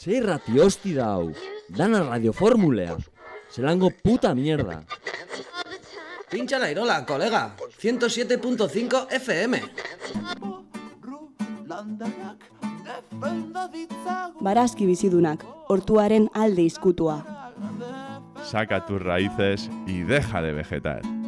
Ze irrati hosti da hau, dana radioformulea, zelango puta mierda. Pincha la irola, colega. 107.5 FM. Barazki bizidunak, hortuaren alde izkutua. Saca tus raíces y deja de vegetar.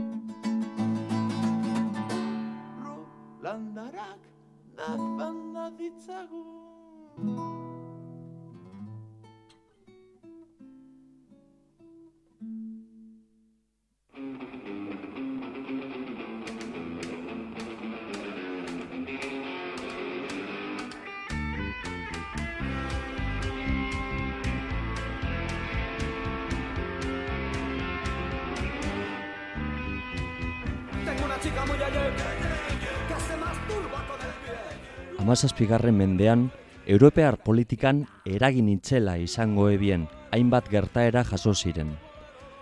Amazazpigarren mendean, Europear politikan eragin itzela izango ebien hainbat gertaera jaso ziren.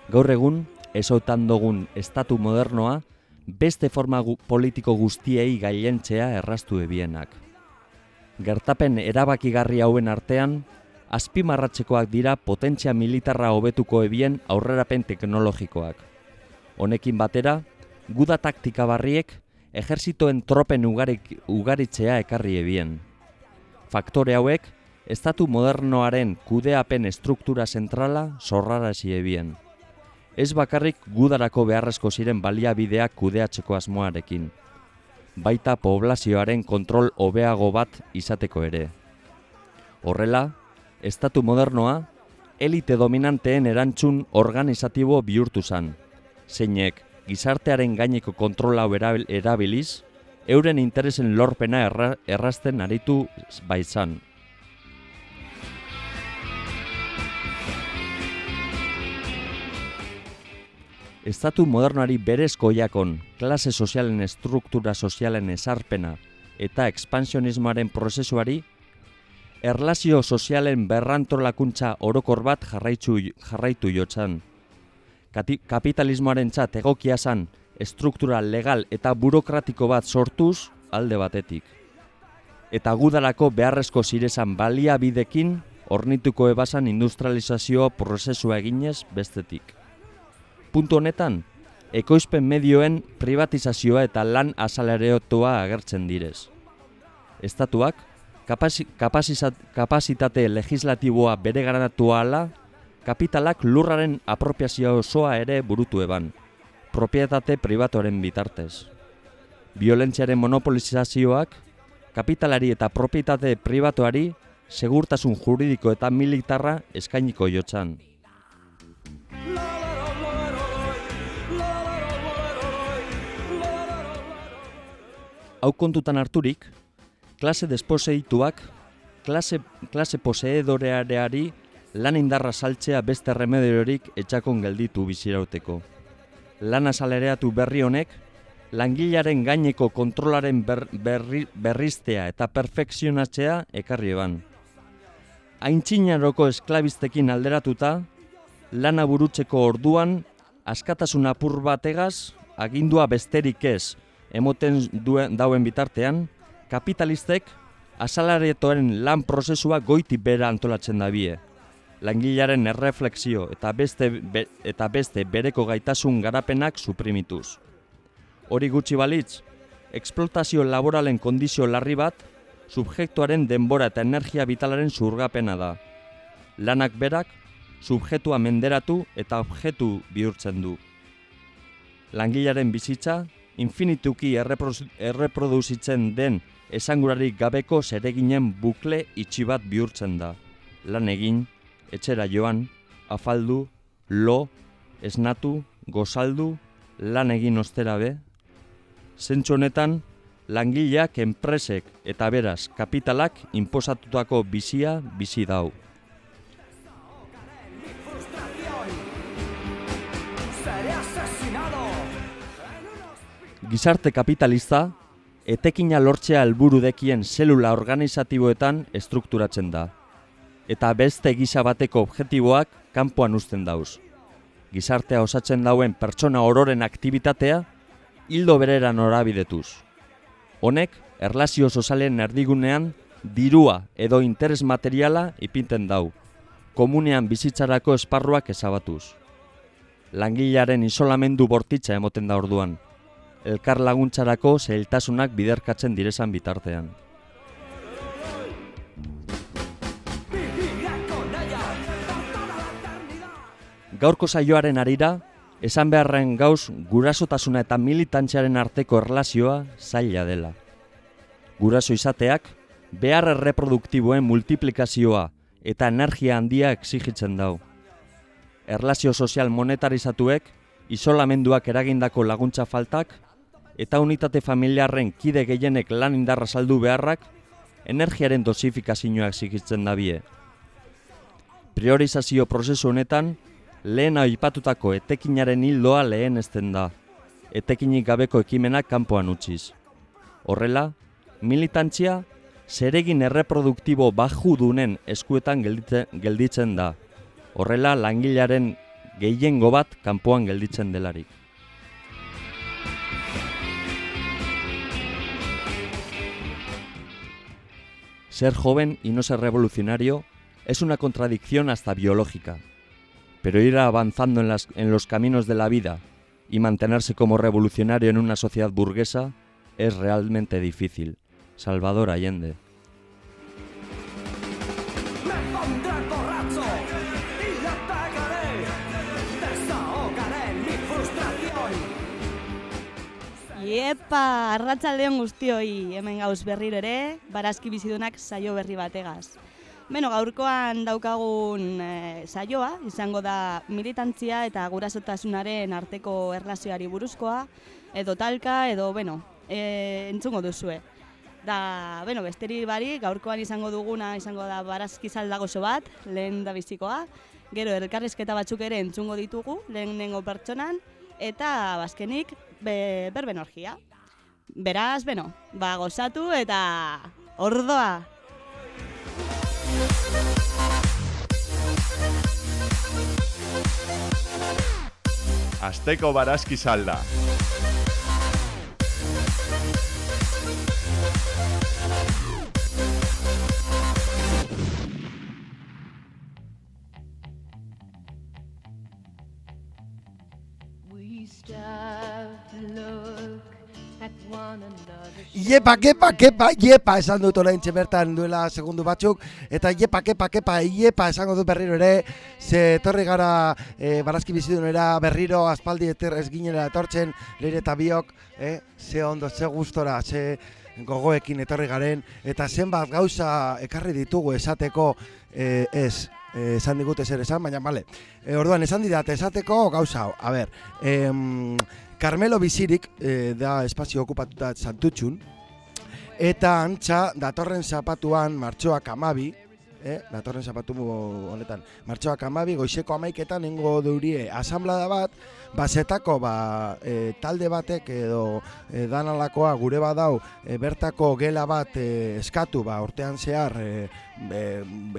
Gaur egun, esotan dugun estatu modernoa, beste forma gu politiko guztiei gailentzea erraztu ebienak. Gertapen erabakigarri hauen artean, azpimarratzekoak dira potentzia militarra hobetuko ebien aurrerapen teknologikoak. Honekin batera, guda taktika barriek ejerzitoen tropen ugarik, ugaritzea ekarri ebien. Faktore hauek, estatu modernoaren kudeapen estruktura zentrala zorrarazi ebien. Ez bakarrik gudarako beharrezko ziren baliabideak kudeatzeko asmoarekin. Baita poblazioaren kontrol hobeago bat izateko ere. Horrela, estatu modernoa, elite dominanteen erantzun organizatibo bihurtu zan, zeinek gizartearen gaineko kontrola erabiliz, euren interesen lorpena erra, errazten aritu baitzan. Estatu modernoari berezko jakon, klase sozialen estruktura sozialen ezarpena eta ekspansionismoaren prozesuari, erlazio sozialen berrantolakuntza orokor bat jarraitu, jarraitu jotzan. Kapitalismoaren txat egokia zan estruktura legal eta burokratiko bat sortuz alde batetik. Eta gudarako beharrezko zirezan baliabidekin ornituko ebasan industrializazio prozesua eginez bestetik. Puntu honetan, ekoizpen medioen privatizazioa eta lan asalareotua agertzen direz. Estatuak, kapasitate legislatiboa bere garanatua ala, kapitalak lurraren apropiazio osoa ere burutu eban, propietate pribatuaren bitartez. Violentziaren monopolizazioak, kapitalari eta propietate pribatuari segurtasun juridiko eta militarra eskainiko jotzan. Hau kontutan harturik, klase desposeituak, klase, klase poseedoreareari lan indarra saltzea beste remediorik etxakon gelditu bizirauteko. Lan asalereatu berri honek, langilaren gaineko kontrolaren ber, berri, berriztea eta perfekzionatzea ekarri eban. Aintzinaroko esklabistekin alderatuta, lana burutzeko orduan, askatasun apur bategaz, agindua besterik ez, emoten duen dauen bitartean, kapitalistek asalaretoaren lan prozesua goiti bera antolatzen dabie. Langilaren erreflexio eta beste, be, eta beste bereko gaitasun garapenak suprimituz. Hori gutxi balitz, eksplotazio laboralen kondizio larri bat, subjektuaren denbora eta energia vitalaren zurgapena da. Lanak berak, subjetua menderatu eta objektu bihurtzen du. Langilaren bizitza, infinituki erreprodu- erreproduzitzen den esangurarik gabeko zereginen bukle itxi bat bihurtzen da. Lan egin, etxera joan, afaldu, lo, esnatu, gozaldu, lan egin ostera be. Zentsu honetan, langileak enpresek eta beraz kapitalak inposatutako bizia bizi dau. Gizarte kapitalista, etekina lortzea helburu dekien zelula organizatiboetan estrukturatzen da. Eta beste gisa bateko objektiboak kanpoan uzten dauz. Gizartea osatzen dauen pertsona ororen aktibitatea hildo berera norabidetuz. Honek, erlazio sozialen erdigunean, dirua edo interes materiala ipinten dau, komunean bizitzarako esparruak ezabatuz. Langilearen isolamendu bortitza emoten da orduan, elkar laguntzarako zailtasunak biderkatzen direzan bitartean. Gaurko saioaren arira, esan beharren gauz gurasotasuna eta militantziaren arteko erlazioa zaila dela. Guraso izateak, behar erreproduktiboen multiplikazioa eta energia handia exigitzen dau. Erlazio sozial monetarizatuek, isolamenduak eragindako laguntza faltak, eta unitate familiarren kide gehienek lan indarra saldu beharrak, energiaren dosifikazioa exigitzen dabie. Priorizazio prozesu honetan, lehen aipatutako etekinaren hildoa lehen ezten da, etekinik gabeko ekimenak kanpoan utziz. Horrela, militantzia zeregin erreproduktibo bajudunen eskuetan gelditzen da. Horrela, langilaren gehiengo bat kanpoan gelditzen delarik. Ser joven y no ser revolucionario es una contradicción hasta biológica, pero ir avanzando en, las, en los caminos de la vida y mantenerse como revolucionario en una sociedad burguesa es realmente difícil. Salvador Allende. Iepa, arratsaldeon guztioi, hemen gauz berriro ere, barazki bizidunak saio berri bategaz. Beno, gaurkoan daukagun e, saioa, izango da militantzia eta gurasotasunaren arteko erlazioari buruzkoa, edo talka, edo, bueno, e, entzungo duzue. Da, bueno, besteri bari, gaurkoan izango duguna, izango da barazki zaldagozo bat, lehen da bizikoa, gero elkarrizketa batzuk ere entzungo ditugu, lehen nengo pertsonan, eta bazkenik, be, berben orgia. Beraz, beno, ba, gozatu eta ordoa. Azteko barazki salda. Iepa, kepa, kepa, iepa esan dut orain bertan duela segundu batzuk Eta iepa, kepa, kepa, iepa esango dut berriro ere Ze etorri gara e, barazki bizidunera berriro aspaldi eter ez ginera etortzen Leire eta biok, e, ze ondo, ze gustora, ze gogoekin etorri garen Eta zenbat gauza ekarri ditugu esateko e, ez esan digute zer esan, baina bale. E, Orduan, esan didate esateko gauza hau, a ber em, Carmelo Bizirik e, da espazio okupatuta santutxun, eta antxa datorren zapatuan martxoak amabi, eh, datorren zapatu honetan, martxoak amabi, goizeko amaiketan ingo durie asamblada bat, basetako ba, e, talde batek edo e, danalakoa gure badau e, bertako gela bat e, eskatu ba, ortean zehar e, e,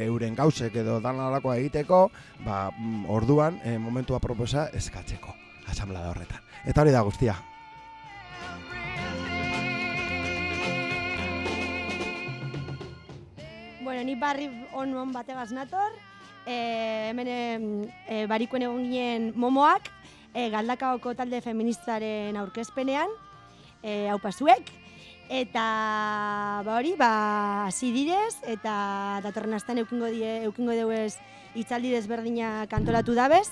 euren gauzek edo danalakoa egiteko, ba, mm, orduan e, momentua proposa eskatzeko asamblada horretan. Eta hori da guztia. Bueno, ni barri on bategaz nator, e, hemen e, barikoen egon ginen momoak, e, galdakaoko talde feministaren aurkezpenean, e, hau pasuek, eta ba hori, ba, hasi direz, eta datorren astan eukingo, die, eukingo deuez itzaldi desberdina kantolatu dabez,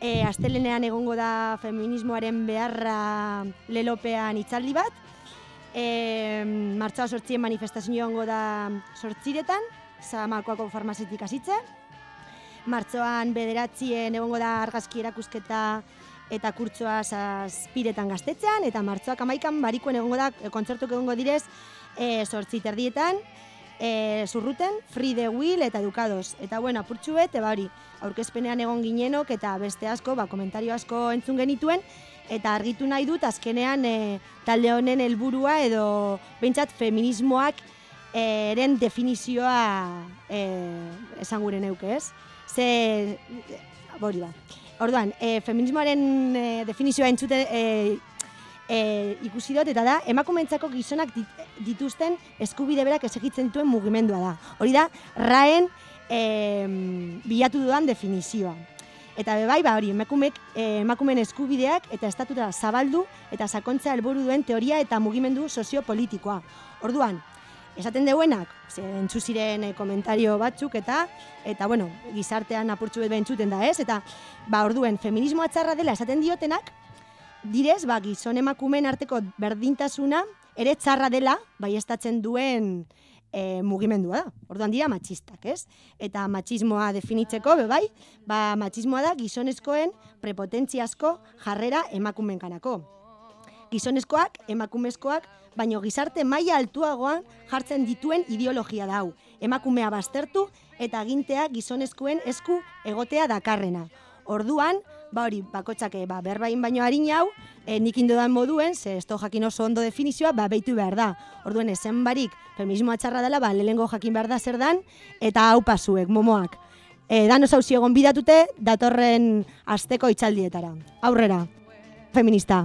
e, astelenean egongo da feminismoaren beharra lelopean itzaldi bat, e, martza sortzien manifestazio egongo da sortziretan, zamakoako farmazetik hasitze, martzoan bederatzien egongo da argazki erakusketa eta kurtzoa zazpiretan gaztetzean, eta martzoak amaikan barikoen egongo da, e, kontzertuk egongo direz, e, sortzi terdietan, e, zurruten, Free the Will eta Educados. Eta bueno, apurtxu bet, eba aurkezpenean egon ginenok eta beste asko, ba, komentario asko entzun genituen, eta argitu nahi dut azkenean e, talde honen helburua edo behintzat feminismoak e, eren definizioa e, esan gure neuke, ez? Ze, hori da. Orduan, e, feminismoaren e, definizioa entzute, e, e, ikusi dut, eta da, emakumentzako gizonak dit- dituzten eskubide berak esegitzen duen mugimendua da. Hori da, raen e, bilatu dudan definizioa. Eta bebai, ba hori, emakumek, eh, emakumeen eskubideak eta estatuta zabaldu eta sakontzea helburu duen teoria eta mugimendu soziopolitikoa. Orduan, esaten deuenak, entzu ziren eh, komentario batzuk eta eta bueno, gizartean apurtxu bet bentzuten da, ez? Eta ba orduen feminismoa txarra dela esaten diotenak, direz, ba gizon emakumeen arteko berdintasuna ere txarra dela baiestatzen duen e, mugimendua da. Orduan dira matxistak, ez? Eta matxismoa definitzeko, be bai, ba matxismoa da gizonezkoen prepotentziazko jarrera emakumeenganako. Gizonezkoak, emakumezkoak, baino gizarte maila altuagoan jartzen dituen ideologia da hau. Emakumea baztertu eta agintea gizonezkoen esku egotea dakarrena. Orduan, ba hori, bakotxak eh, ba, berbain baino harin hau, e, nik indodan moduen, ze esto jakin oso ondo definizioa, ba, behitu behar da. Orduan, esen barik, feminismoa txarra dela, ba, lehengo jakin behar da zer dan, eta hau pasuek, momoak. E, dan oso egon bidatute, datorren asteko itxaldietara. Aurrera, feminista.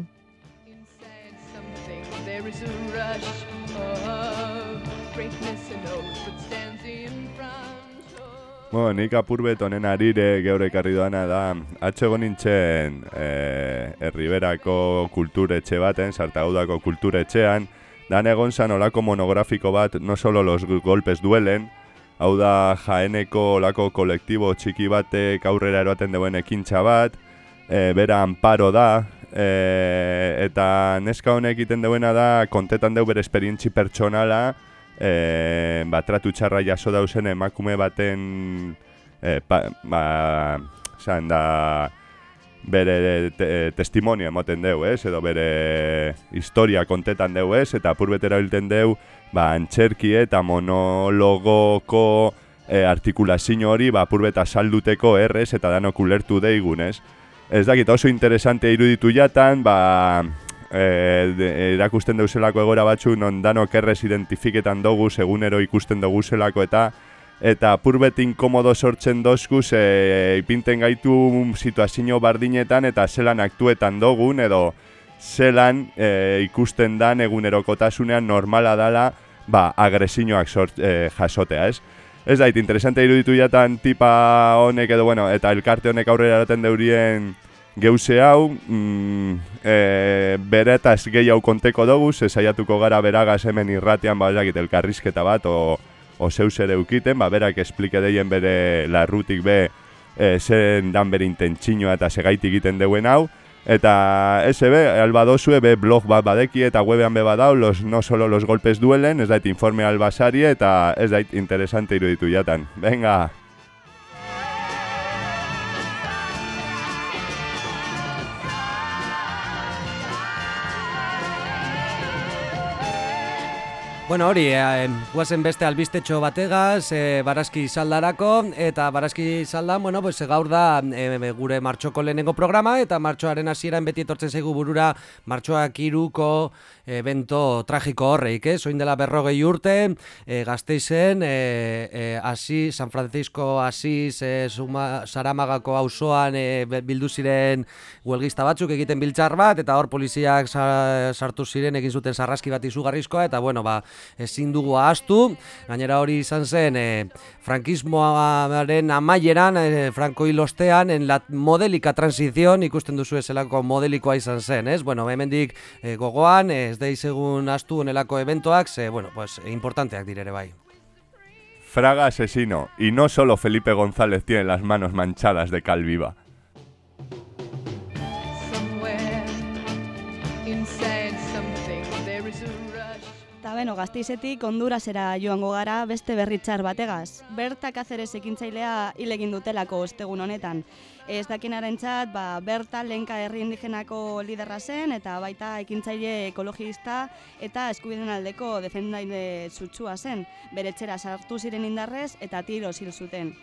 Bueno, nik apurbet honen arire geure ekarri doana da, atxe egon nintzen e, herriberako kulturetxe baten, sartaudako kulturetxean, dan egon zan olako monografiko bat, no solo los golpes duelen, hau da jaeneko olako kolektibo txiki batek aurrera eroaten duen ekintza bat, e, bera amparo da, e, eta neska honek egiten duena da, kontetan deu bere esperientzi pertsonala, e, ba, tratu txarra jaso dauzen emakume baten e, pa, ba, zan da bere te, testimonio emoten deu, ez? Edo bere historia kontetan deu, ez? Eta apurbet erabiltzen deu, ba, antxerki eta monologoko e, artikulazio hori, ba, apurbet asalduteko errez eta danok ulertu deigun, ez? Ez dakit, oso interesante iruditu jatan, ba, e, de, erakusten deuselako egora batzuk non danok errez identifiketan dugu, egunero ikusten dugu zelako eta eta purbet inkomodo sortzen dozkuz e, ipinten gaitu situazio bardinetan eta zelan aktuetan dugun edo zelan e, ikusten dan egunerokotasunean normala dala ba, agresioak sort, e, jasotea, ez? Ez dait, interesante iruditu jatan tipa honek edo, bueno, eta elkarte honek aurrera eraten deurien geuse hau, mm, e, bere eta ez gehi hau konteko dugu, ze saiatuko gara beragaz hemen irratian, ba, ez dakit, elkarrizketa bat, o, o zeus ere ukiten, ba, berak esplike deien bere larrutik be, e, zen dan bere intentsinoa eta segaitik egiten deuen hau, Eta ese be, albadozue be blog bat badeki eta webean be badau, los, no solo los golpes duelen, ez dait informe albasari eta ez dait interesante iruditu jatan. Venga! Bueno, hori, eh, guazen beste albistetxo bategaz, eh, barazki saldarako, eta barazki saldan, bueno, pues, gaur da eh, gure martxoko lehenengo programa, eta martxoaren hasieran beti etortzen zaigu burura martxoak iruko evento tragiko horreik, eh? Soin dela berrogei urte, eh, gazteizen, eh, eh, asi, San Francisco Asis, eh, Suma, Saramagako auzoan eh, bildu ziren huelgista batzuk egiten biltzar bat, eta hor poliziak sa, sartu ziren egin zuten sarraski bat izugarrizkoa, eta bueno, ba, ezin dugu ahaztu, gainera hori izan zen e, frankismoaren amaieran, e, franko hilostean, en la modelika transizion ikusten duzu ezelako modelikoa izan zen, ez? Bueno, hemendik e, gogoan, ez deizegun ahaztu onelako eventoak, ze, bueno, pues, importanteak direre bai. Fraga asesino, y no solo Felipe González tiene las manos manchadas de cal Eta beno, gazteizetik Hondurasera joango gara beste berritxar bategaz. Berta Cáceres ekintzailea hil egin dutelako ostegun honetan. Ez dakinarentzat, ba, Berta lehenka herri indigenako liderra zen eta baita ekintzaile ekologista eta eskubideen aldeko defendaile zutsua zen. Bere etxera sartu ziren indarrez eta tiro hil zuten.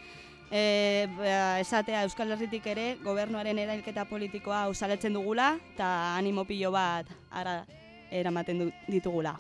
E, ba, esatea Euskal Herritik ere gobernuaren erailketa politikoa ausaletzen dugula eta animo pilo bat ara eramaten ditugula.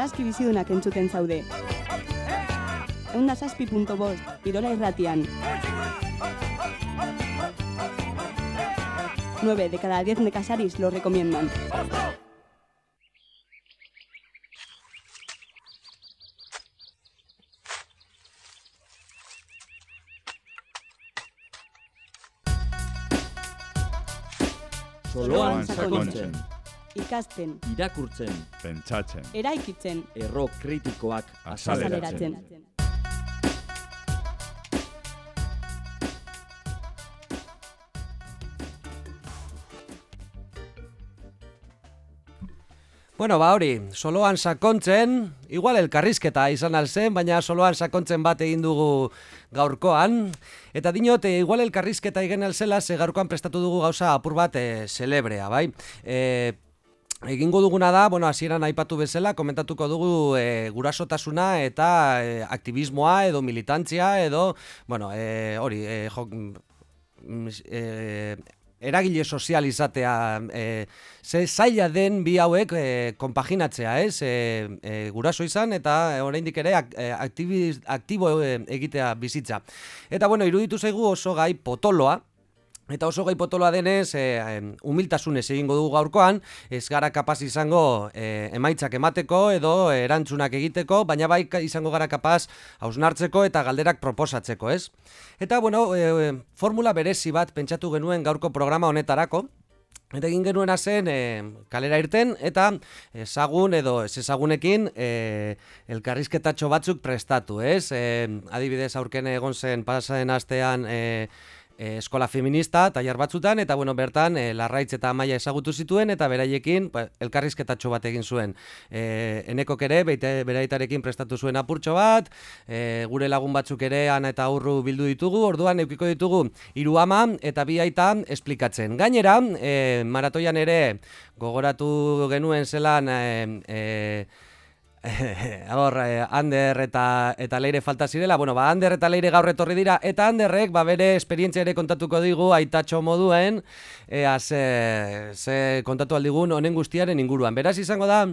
Barazki bizidunak entzuten zaude. Eunda zazpi punto bost, Irola irratian. 9 de cada 10 necasaris lo recomiendan. Ikasten, irakurtzen, Pentsatzen. eraikitzen, erro kritikoak Azaleratzen. Bueno, ba hori, soloan sakontzen, igual elkarrizketa izan alzen, baina soloan sakontzen bat egin dugu gaurkoan. Eta dinot, e, igual elkarrizketa egin alzela, ze gaurkoan prestatu dugu gauza apur bat e, celebrea, bai? E, Egingo duguna da, bueno, hasieran aipatu bezala, komentatuko dugu e, gurasotasuna eta e, aktivismoa edo militantzia edo, bueno, e, hori, e, mm, e, eragile sozial izatea, e, ze zaila den bi hauek e, konpaginatzea, ez? E, e, guraso izan eta oraindik ere ak, e, aktibo egitea bizitza. Eta bueno, iruditu zaigu oso gai potoloa, Eta oso gai potoloa denez, e, humiltasunez egingo dugu gaurkoan, ez gara kapaz izango e, emaitzak emateko edo erantzunak egiteko, baina bai izango gara kapaz hausnartzeko eta galderak proposatzeko, ez? Eta, bueno, e, formula berezi bat pentsatu genuen gaurko programa honetarako, Eta egin genuena zen e, kalera irten eta ezagun edo ez ezagunekin e, elkarrizketatxo batzuk prestatu, ez? E, adibidez aurken egon zen pasaden astean e, eskola feminista tailer batzutan eta bueno, bertan e, Larraitz eta Amaia ezagutu zituen eta beraiekin ba, elkarrizketatxo bat egin zuen. E, enekok ere beite, beraitarekin prestatu zuen apurtxo bat, e, gure lagun batzuk ere ana eta aurru bildu ditugu, orduan eukiko ditugu hiru ama eta bi aita esplikatzen. Gainera, e, maratoian ere gogoratu genuen zelan e, e, Hor, eh, Ander eta eta Leire falta zirela. Bueno, ba Ander eta Leire gaur etorri dira eta Anderrek ba bere esperientzia ere kontatuko digu aitatxo moduen ea ze, ze kontatu aldigun honen guztiaren inguruan. Beraz izango da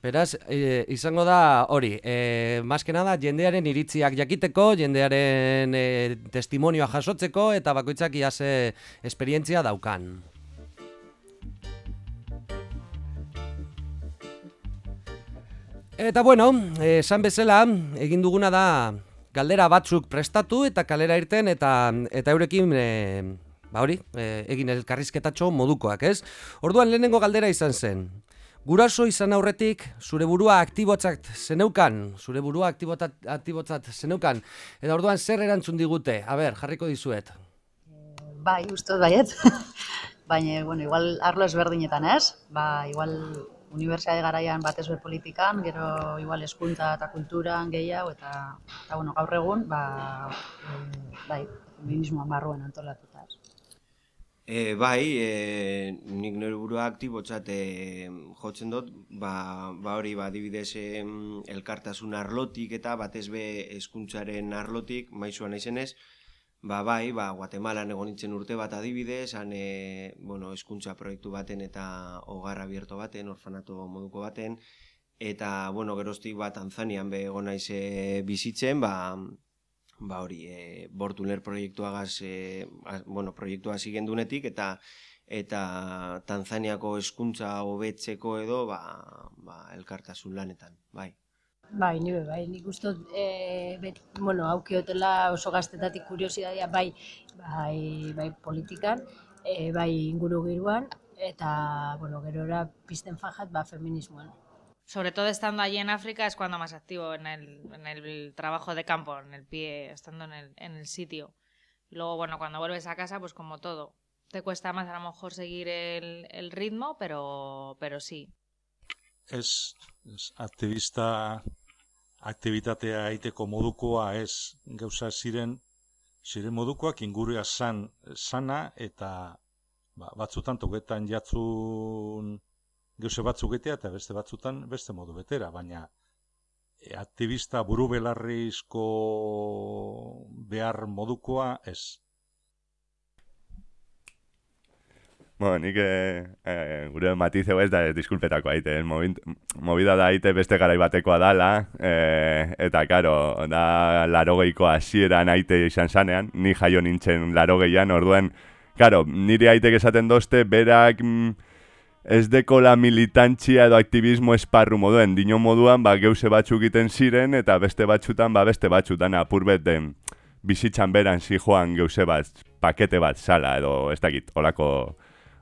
Beraz, e, izango da hori, e, que nada, jendearen iritziak jakiteko, jendearen e, testimonioa jasotzeko eta bakoitzak ia ze esperientzia daukan. Eta bueno, esan bezala, egin duguna da galdera batzuk prestatu eta kalera irten eta eta eurekin e, ba hori, e, egin elkarrizketatxo modukoak, ez? Orduan lehenengo galdera izan zen. Guraso izan aurretik zure burua aktibotzat zeneukan, zure burua aktibotat, aktibotzat zeneukan, eta orduan zer erantzun digute? A ber, jarriko dizuet. Bai, uste dut baiet. Baina, bueno, igual arlo ezberdinetan ez. Ba, igual unibertsitate garaian batez be politikan, gero igual hezkuntza eta kulturan gehiago eta eta bueno, gaur egun ba e, bai, feminismoan barruan antolatuta. E, bai, e, nik nire burua aktibotzat e, jotzen dut, ba, ba hori, ba, adibidez em, elkartasun arlotik eta batez be hezkuntzaren arlotik, maizua naizenez, ba bai, ba, Guatemalan egon nintzen urte bat adibidez, han, e, bueno, hezkuntza proiektu baten eta hogar abierto baten, orfanato moduko baten, eta, bueno, geroztik ba, Tanzanian be egon naiz e, bizitzen, ba, ba hori, e, Bortuner proiektuagaz, e, a- bueno, proiektua hasi gendunetik, eta eta Tanzaniako hezkuntza hobetzeko edo, ba, ba, elkartasun lanetan, bai. Bai, ni be, bai, nik uste e, bet, bueno, aukiotela oso gaztetatik kuriosidadia bai, bai, bai politikan, e, bai inguru giruan, eta, bueno, gerora pizten fajat, ba, feminismoan. Sobre todo estando allí en África es cuando más activo en el, en el trabajo de campo, en el pie, estando en el, en el sitio. Luego, bueno, cuando vuelves a casa, pues como todo. Te cuesta más a lo mejor seguir el, el ritmo, pero, pero sí. ez, ez aktivista aktivitatea egiteko modukoa ez gauza ziren ziren modukoak ingurua san sana eta ba, batzutan togetan jatzun gauze batzuk etea eta beste batzutan beste modu betera, baina e, aktivista buru belarrizko behar modukoa ez. Bueno, nik eh, eh, gure matizeu ez da ez diskulpetako aite, eh? Movida da aite beste garai batekoa dala, eh, eta karo, da larogeiko hasieran aite izan zanean, ni jaio nintzen larogeian, orduan, karo, nire aitek esaten dozte, berak mm, ez dekola militantzia edo aktivismo esparru moduen, dino moduan, ba, geuse batzuk egiten ziren, eta beste batzutan, ba, beste batzutan, apur bet den, bizitzan beran zi joan geuse bat, pakete bat sala, edo ez dakit, olako,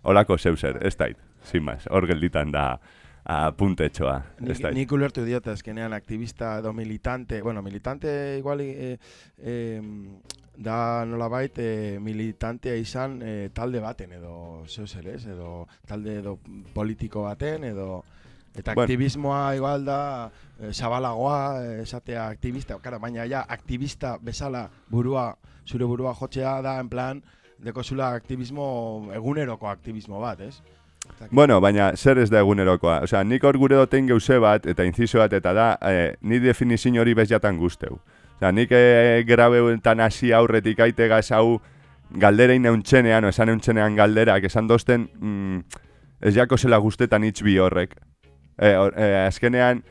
olako zeuser, ez dakit, sin más, hor gelditan da apuntetxoa, Nik, nik ulertu diot azkenean aktivista edo militante, bueno, militante igual eh, eh, da nolabait eh, militantea izan eh, talde baten edo zeu zer ez, edo talde edo politiko baten edo eta Bueno. aktivismoa igual da eh, zabalagoa eh, esatea aktivista, claro, baina ja aktivista bezala burua zure burua jotzea da en plan dekozula aktivismo eguneroko aktivismo bat, ez? Bueno, baina zer ez da egunerokoa. Osea, nik hor gure doten geuse bat, eta inciso bat, eta da, eh, ni definizio hori bez jatan guzteu. Osea, nik eh, grabeuetan hasi aurretik aite gaz hau galderein neuntzenean, o esan neuntzenean galderak, esan dozten, mm, ez jako zela guztetan hitz bi horrek. Eh, hor- eh, azkenean,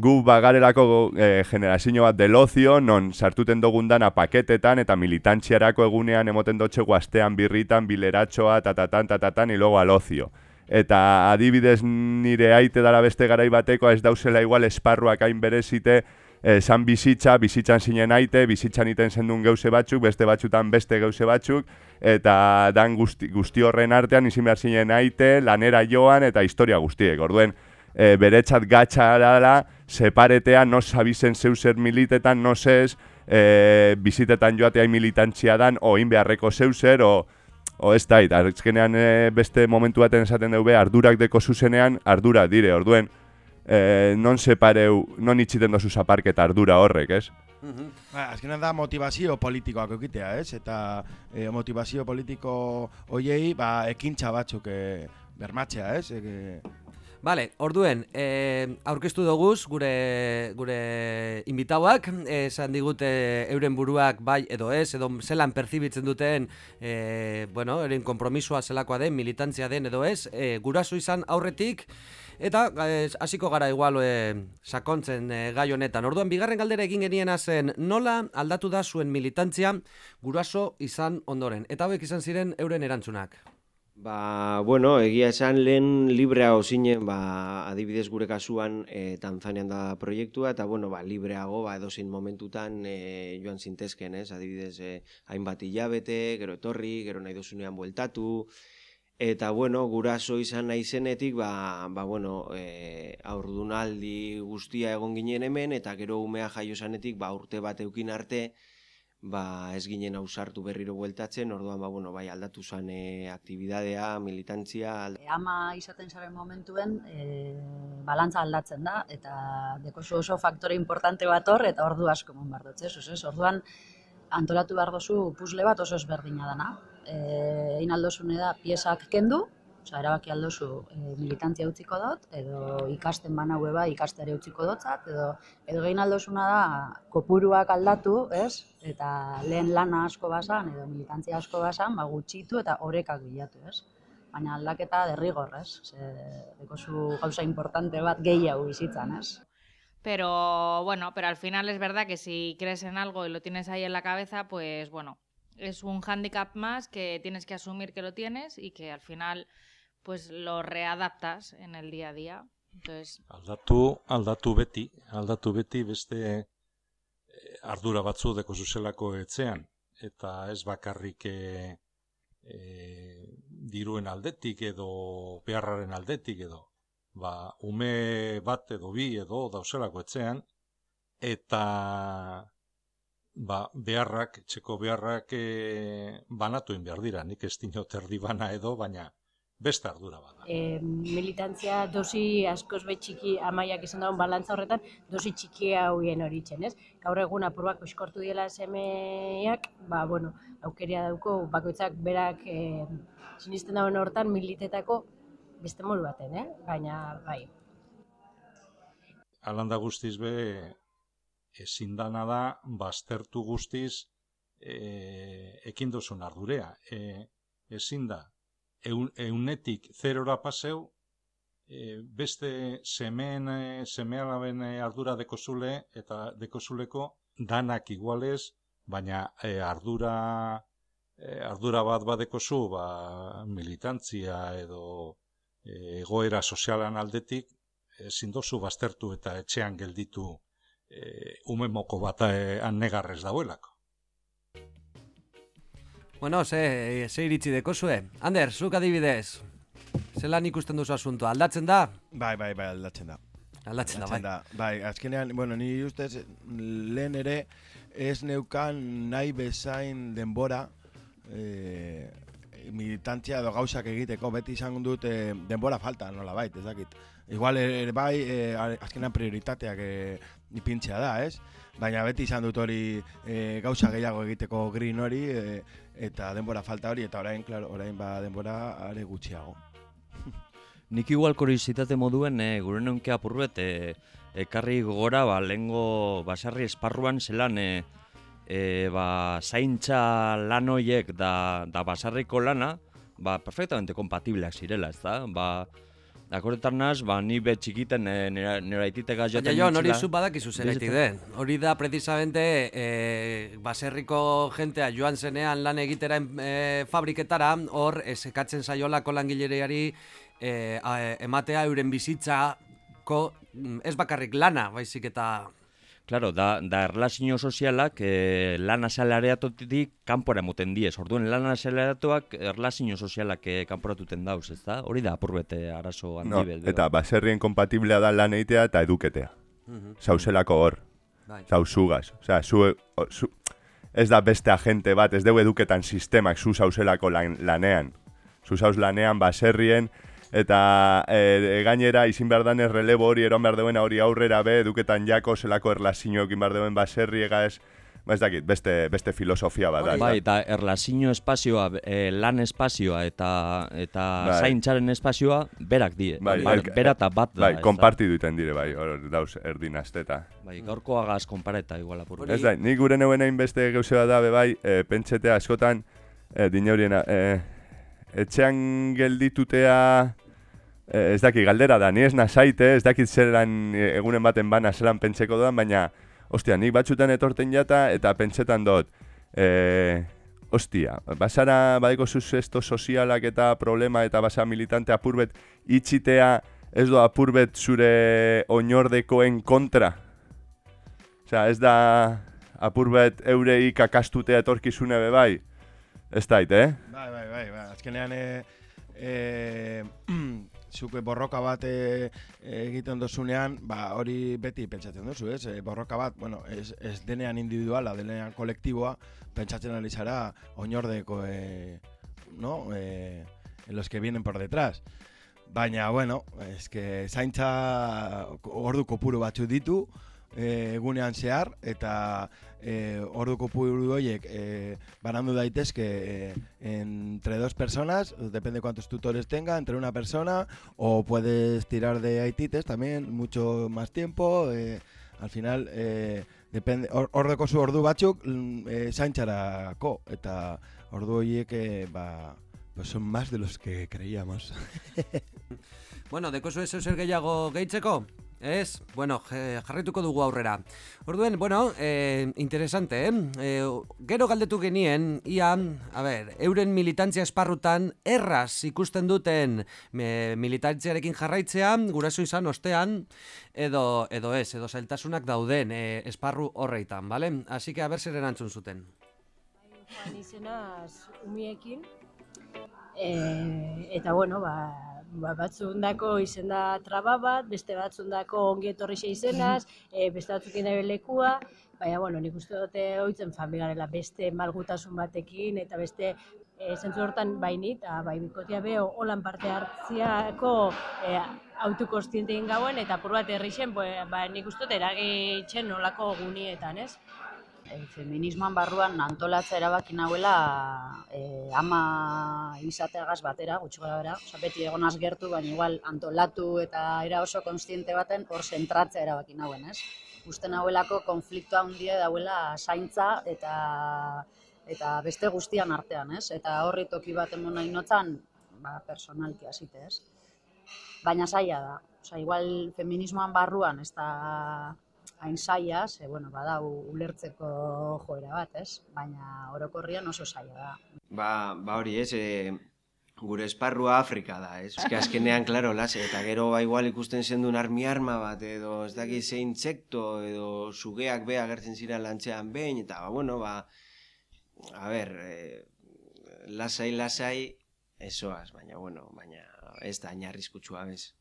gu bagarelako eh, generazio bat del ocio, non sartuten dugun dana paketetan eta militantziarako egunean emoten dotxegu astean birritan, bileratxoa, tatatan, tatatan, y luego al ocio. Eta adibidez nire aite dara beste garai bateko ez dauzela igual esparruak hain berezite, eh, san bizitza, bizitzan zinen aite, bizitzan iten zendun geuse batzuk, beste batzutan beste geuse batzuk, eta dan guzti, guzti horren artean izin behar zinen aite, lanera joan eta historia guztiek. Orduen, e, beretzat gatxa dela, separetean, no sabizen zeu zer militetan, no zez, e, bizitetan joatea militantzia dan, o in beharreko zeu zer, o, o ez da, eta azkenean e, beste momentu baten esaten dugu, ardurak deko zuzenean, ardura dire, orduen, e, non separeu, non itxiten dozu zaparketa ardura horrek, ez? Ba, azkenean da motivazio politikoak eukitea, ez? Eta eh, motivazio politiko hoiei ba, ekintza batzuk eh, bermatzea, ez? E, Vale, orduen, eh, aurkeztu doguz gure gure inbitauak, esan digute euren buruak bai edo ez, edo zelan perzibitzen duten, eh, bueno, euren kompromisoa zelakoa den, militantzia den edo ez, eh, guraso izan aurretik, eta hasiko gara igual eh, sakontzen eh, gai honetan. Orduan, bigarren galdera egin geniena zen, nola aldatu da zuen militantzia guraso izan ondoren, eta hauek izan ziren euren erantzunak. Ba, bueno, egia esan lehen libreago zinen, ba, adibidez gure kasuan e, Tanzanian da proiektua, eta bueno, ba, libreago, ba, edozein momentutan e, joan zintezken, ez? Adibidez, e, hainbat hilabete, gero etorri, gero nahi dozunean bueltatu, eta bueno, guraso izan nahi zenetik, ba, ba bueno, e, aurdunaldi guztia egon ginen hemen, eta gero umea jaio zanetik, ba, urte bat eukin arte, ba, ez ginen ausartu berriro bueltatzen, orduan, ba, bueno, bai, aldatu zan e, aktibidadea, militantzia, alda... E, ama izaten zaren momentuen e, balantza aldatzen da, eta dekozu oso faktore importante bat hor, eta ordu asko mon behar ez? Orduan, antolatu behar dozu puzle bat oso ezberdina dana. E, egin aldozune da piezak kendu, Osa, erabaki aldozu e, militantzia utziko dut, edo ikasten banaue bai ikasteare utziko dotzat, edo edo egin aldozuna da kopuruak aldatu, ez? Eta lehen lana asko basan, edo militantzia asko basan, ba, gutxitu eta orekak bilatu, ez? Baina aldaketa derrigor, ez? Ze, dekozu gauza importante bat gehiago bizitzan, ez? Pero bueno, pero al final es verdad que si crees en algo y lo tienes ahí en la cabeza, pues bueno, es un hándicap más que tienes que asumir que lo tienes y que al final pues lo readaptas en el día a día. Entonces, Aldatu, aldatu beti, aldatu beti beste eh, ardura batzu deko zuzelako etzean. Eta ez bakarrik e, diruen aldetik edo beharraren aldetik edo. Ba, ume bat edo bi edo dauzelako etzean. Eta ba, beharrak, etxeko beharrak e, banatu in behar dira. Nik ez dinot erdi bana edo, baina beste ardura bat. e, militantzia dosi askoz be txiki amaiak izan dagoen balantza horretan dosi txiki hauien horitzen, ez? Gaur egun apurbak eskortu diela semeak, ba, bueno, aukeria dauko bakoitzak berak e, sinisten dagoen hortan militetako beste modu baten, eh? Baina, bai, Alanda guztiz be ezin dana da baztertu guztiz e, ekin duzun ardurea. E, ezin da eun, eunetik zerora paseu, e, beste semeen, e, semealaben e, ardura dekozule eta dekozuleko danak igualez, baina e, ardura e, ardura bat badekozu, ba, militantzia edo e, egoera sozialan aldetik, ezin dozu baztertu eta etxean gelditu e, umemoko bat e, negarrez dauelako. Bueno, ze, ze iritzi dekozue. Ander, zuk adibidez, zelan ikusten duzu asuntoa, aldatzen da? Bai, bai, bai, aldatzen da. Aldatzen da, bai. Bai, azkenean, bueno, ni ustez lehen ere ez neukan nahi bezain denbora eh, militantzia edo gauzak egiteko, beti izan dut eh, denbora falta, nola bait, ez dakit. Igual ere bai, eh, azkenean prioritateak eh, ipintzea da, ez? Baina beti izan dut hori eh, gauza gehiago egiteko green hori eh, eta denbora falta hori eta orain, claro, orain ba denbora are gutxiago. Nik igual kuriositate moduen, e, gure neunke apurbet, e, ekarri gogora, ba, lehengo basarri esparruan zelan, e, e, ba, zaintza lan hoiek da, da basarriko lana, ba, perfectamente kompatibleak zirela, da? Ba, Akordetan naz, ba, ni bet txikiten e, nera, nera ititeka joten jo, nintzela. zu badakizu zeraitik den. Hori da, precisamente, e, baserriko jentea joan zenean lan egitera e, fabriketara, hor, esekatzen saiolako langilereari e, a, ematea euren bizitzako, mm, ez bakarrik lana, baizik eta Claro, da, da erlazio sozialak e, lan asalariatotik kanpora moten diez. Orduen lan asalariatuak erlazio sozialak e, kanporatuten dauz, ez da? Hori da apurbete arazo handi No, bet, eta baserrien kompatiblea da lan egitea eta eduketea. Mhm. Zauzelako hor. Bai. Zauzugaz. Osea, zu, o, zu, ez da beste agente bat, ez dugu eduketan sistemak zu zauzelako lan, lanean. Zu zauz lanean baserrien, eta e, gainera izin behar dan errelebo hori eron behar duena hori aurrera be, eduketan jako zelako erlazio egin behar duen baserri egaz, ba ez dakit, beste, beste filosofia bat da. Bai, eta erlazio espazioa, e, lan espazioa eta eta Bai. zaintzaren espazioa berak die. Bai, Ba- elk- bera eta bat da. Bai, konparti duten dire, bai, hor dauz erdin asteta. Bai, gaurko agaz konpareta igual apur. Ez da, nik gure neuen egin beste gauze da, be bai, e, pentsetea askotan, e, dine horiena, e, etxean gelditutea, ez daki, galdera da, ni ez nazaite, ez dakit zelan e, egunen baten bana zelan pentseko doan, baina, ostia, nik batzutan etorten jata, eta pentsetan dut, e, ostia, basara badeko suzesto sozialak eta problema eta basa militante apurbet itxitea, ez do apurbet zure oinordekoen kontra, Osea, ez da apurbet eurei kakastutea etorkizune be bai. Ez dait, eh? Bai, bai, bai, bai. azkenean e, e, zuk borroka bat e, egiten dozunean, ba, hori beti pentsatzen duzu, ez? E, borroka bat, bueno, ez, ez denean individuala, denean kolektiboa, pentsatzen ari zara oinordeko, e, no? E, en los que vienen por detrás. Baina, bueno, es que zaintza ordu kopuru batzu ditu, egunean zehar, eta e, ordu kopuru horiek e, banandu daitezke e, entre dos personas, depende cuántos tutores tenga, entre una persona, o puedes tirar de aitites también, mucho más tiempo, e, al final, e, depende, hor, hor dekozu ordu batzuk mm, e, zaintzarako, eta ordu horiek, e, ba, pues son más de los que creíamos. Bueno, dekozu ez zer gehiago gehitzeko? Ez? Bueno, jarraituko dugu aurrera. Orduen, bueno, eh, interesante, eh? eh? Gero galdetu genien, ia, a ber, euren militantzia esparrutan erraz ikusten duten me, militantziarekin jarraitzea, guraso izan ostean, edo, edo ez, edo zailtasunak dauden eh, esparru horreitan, bale? Así que a ber zer erantzun zuten. joan izenaz umiekin, e, eta bueno, ba, ba, batzundako izen da traba bat, beste batzundako ongi etorri izenaz, e, beste batzukin dabe lekua, baina, bueno, nik uste dute oitzen familiarela beste malgutasun batekin, eta beste e, zentzu hortan baini, eta bai bikotia be, holan parte hartziako e, autokostiente egin gauen, eta apur bat herrixen, ba, nik uste dut eragitzen nolako gunietan, ez? E, feminismoan barruan antolatza erabaki nahuela e, ama izateagaz batera, gutxi gara bera. Osa, beti egonaz gertu, baina igual antolatu eta era oso konstiente baten hor zentratzea erabaki nahuen, ez? Uste nahuelako konflikto handia dauela zaintza eta eta beste guztian artean, ez? Eta horri toki bat emon nahi notzan, ba, personalki hasite, ez? Baina zaila da. Osa, igual feminismoan barruan ez da hain zaila, ze, bueno, badau ulertzeko joera bat, ez? Baina orokorrian oso zaila da. Ba, ba hori ez, e, gure esparrua Afrika da, ez? Eske azkenean, klaro, las, eta gero ba igual ikusten zendun armi arma bat, edo ez dakit ze intsekto, edo sugeak be agertzen ziren lantzean behin, eta ba, bueno, ba, a ber, e, lasai, lasai, esoaz, baina, bueno, baina ez da hain arriskutsua, bez.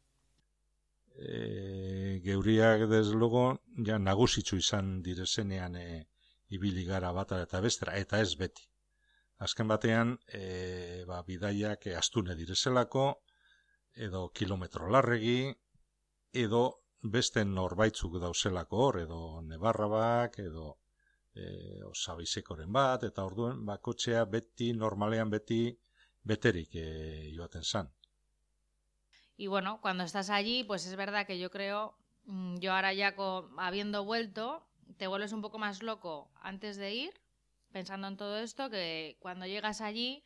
E, geuriak deslogo ja nagusitzu izan direzenean e, ibili gara bata eta bestera, eta ez beti. Azken batean, e, ba, bidaiak e, astune direzelako, edo kilometro larregi, edo beste norbaitzuk dauzelako hor, edo nebarrabak, edo e, osabizekoren bat, eta orduen bakotxea beti, normalean beti, beterik e, joaten zan. Y bueno, cuando estás allí, pues es verdad que yo creo, mm, yo ahora ya habiendo vuelto, te vuelves un poco más loco antes de ir, pensando en todo esto, que cuando llegas allí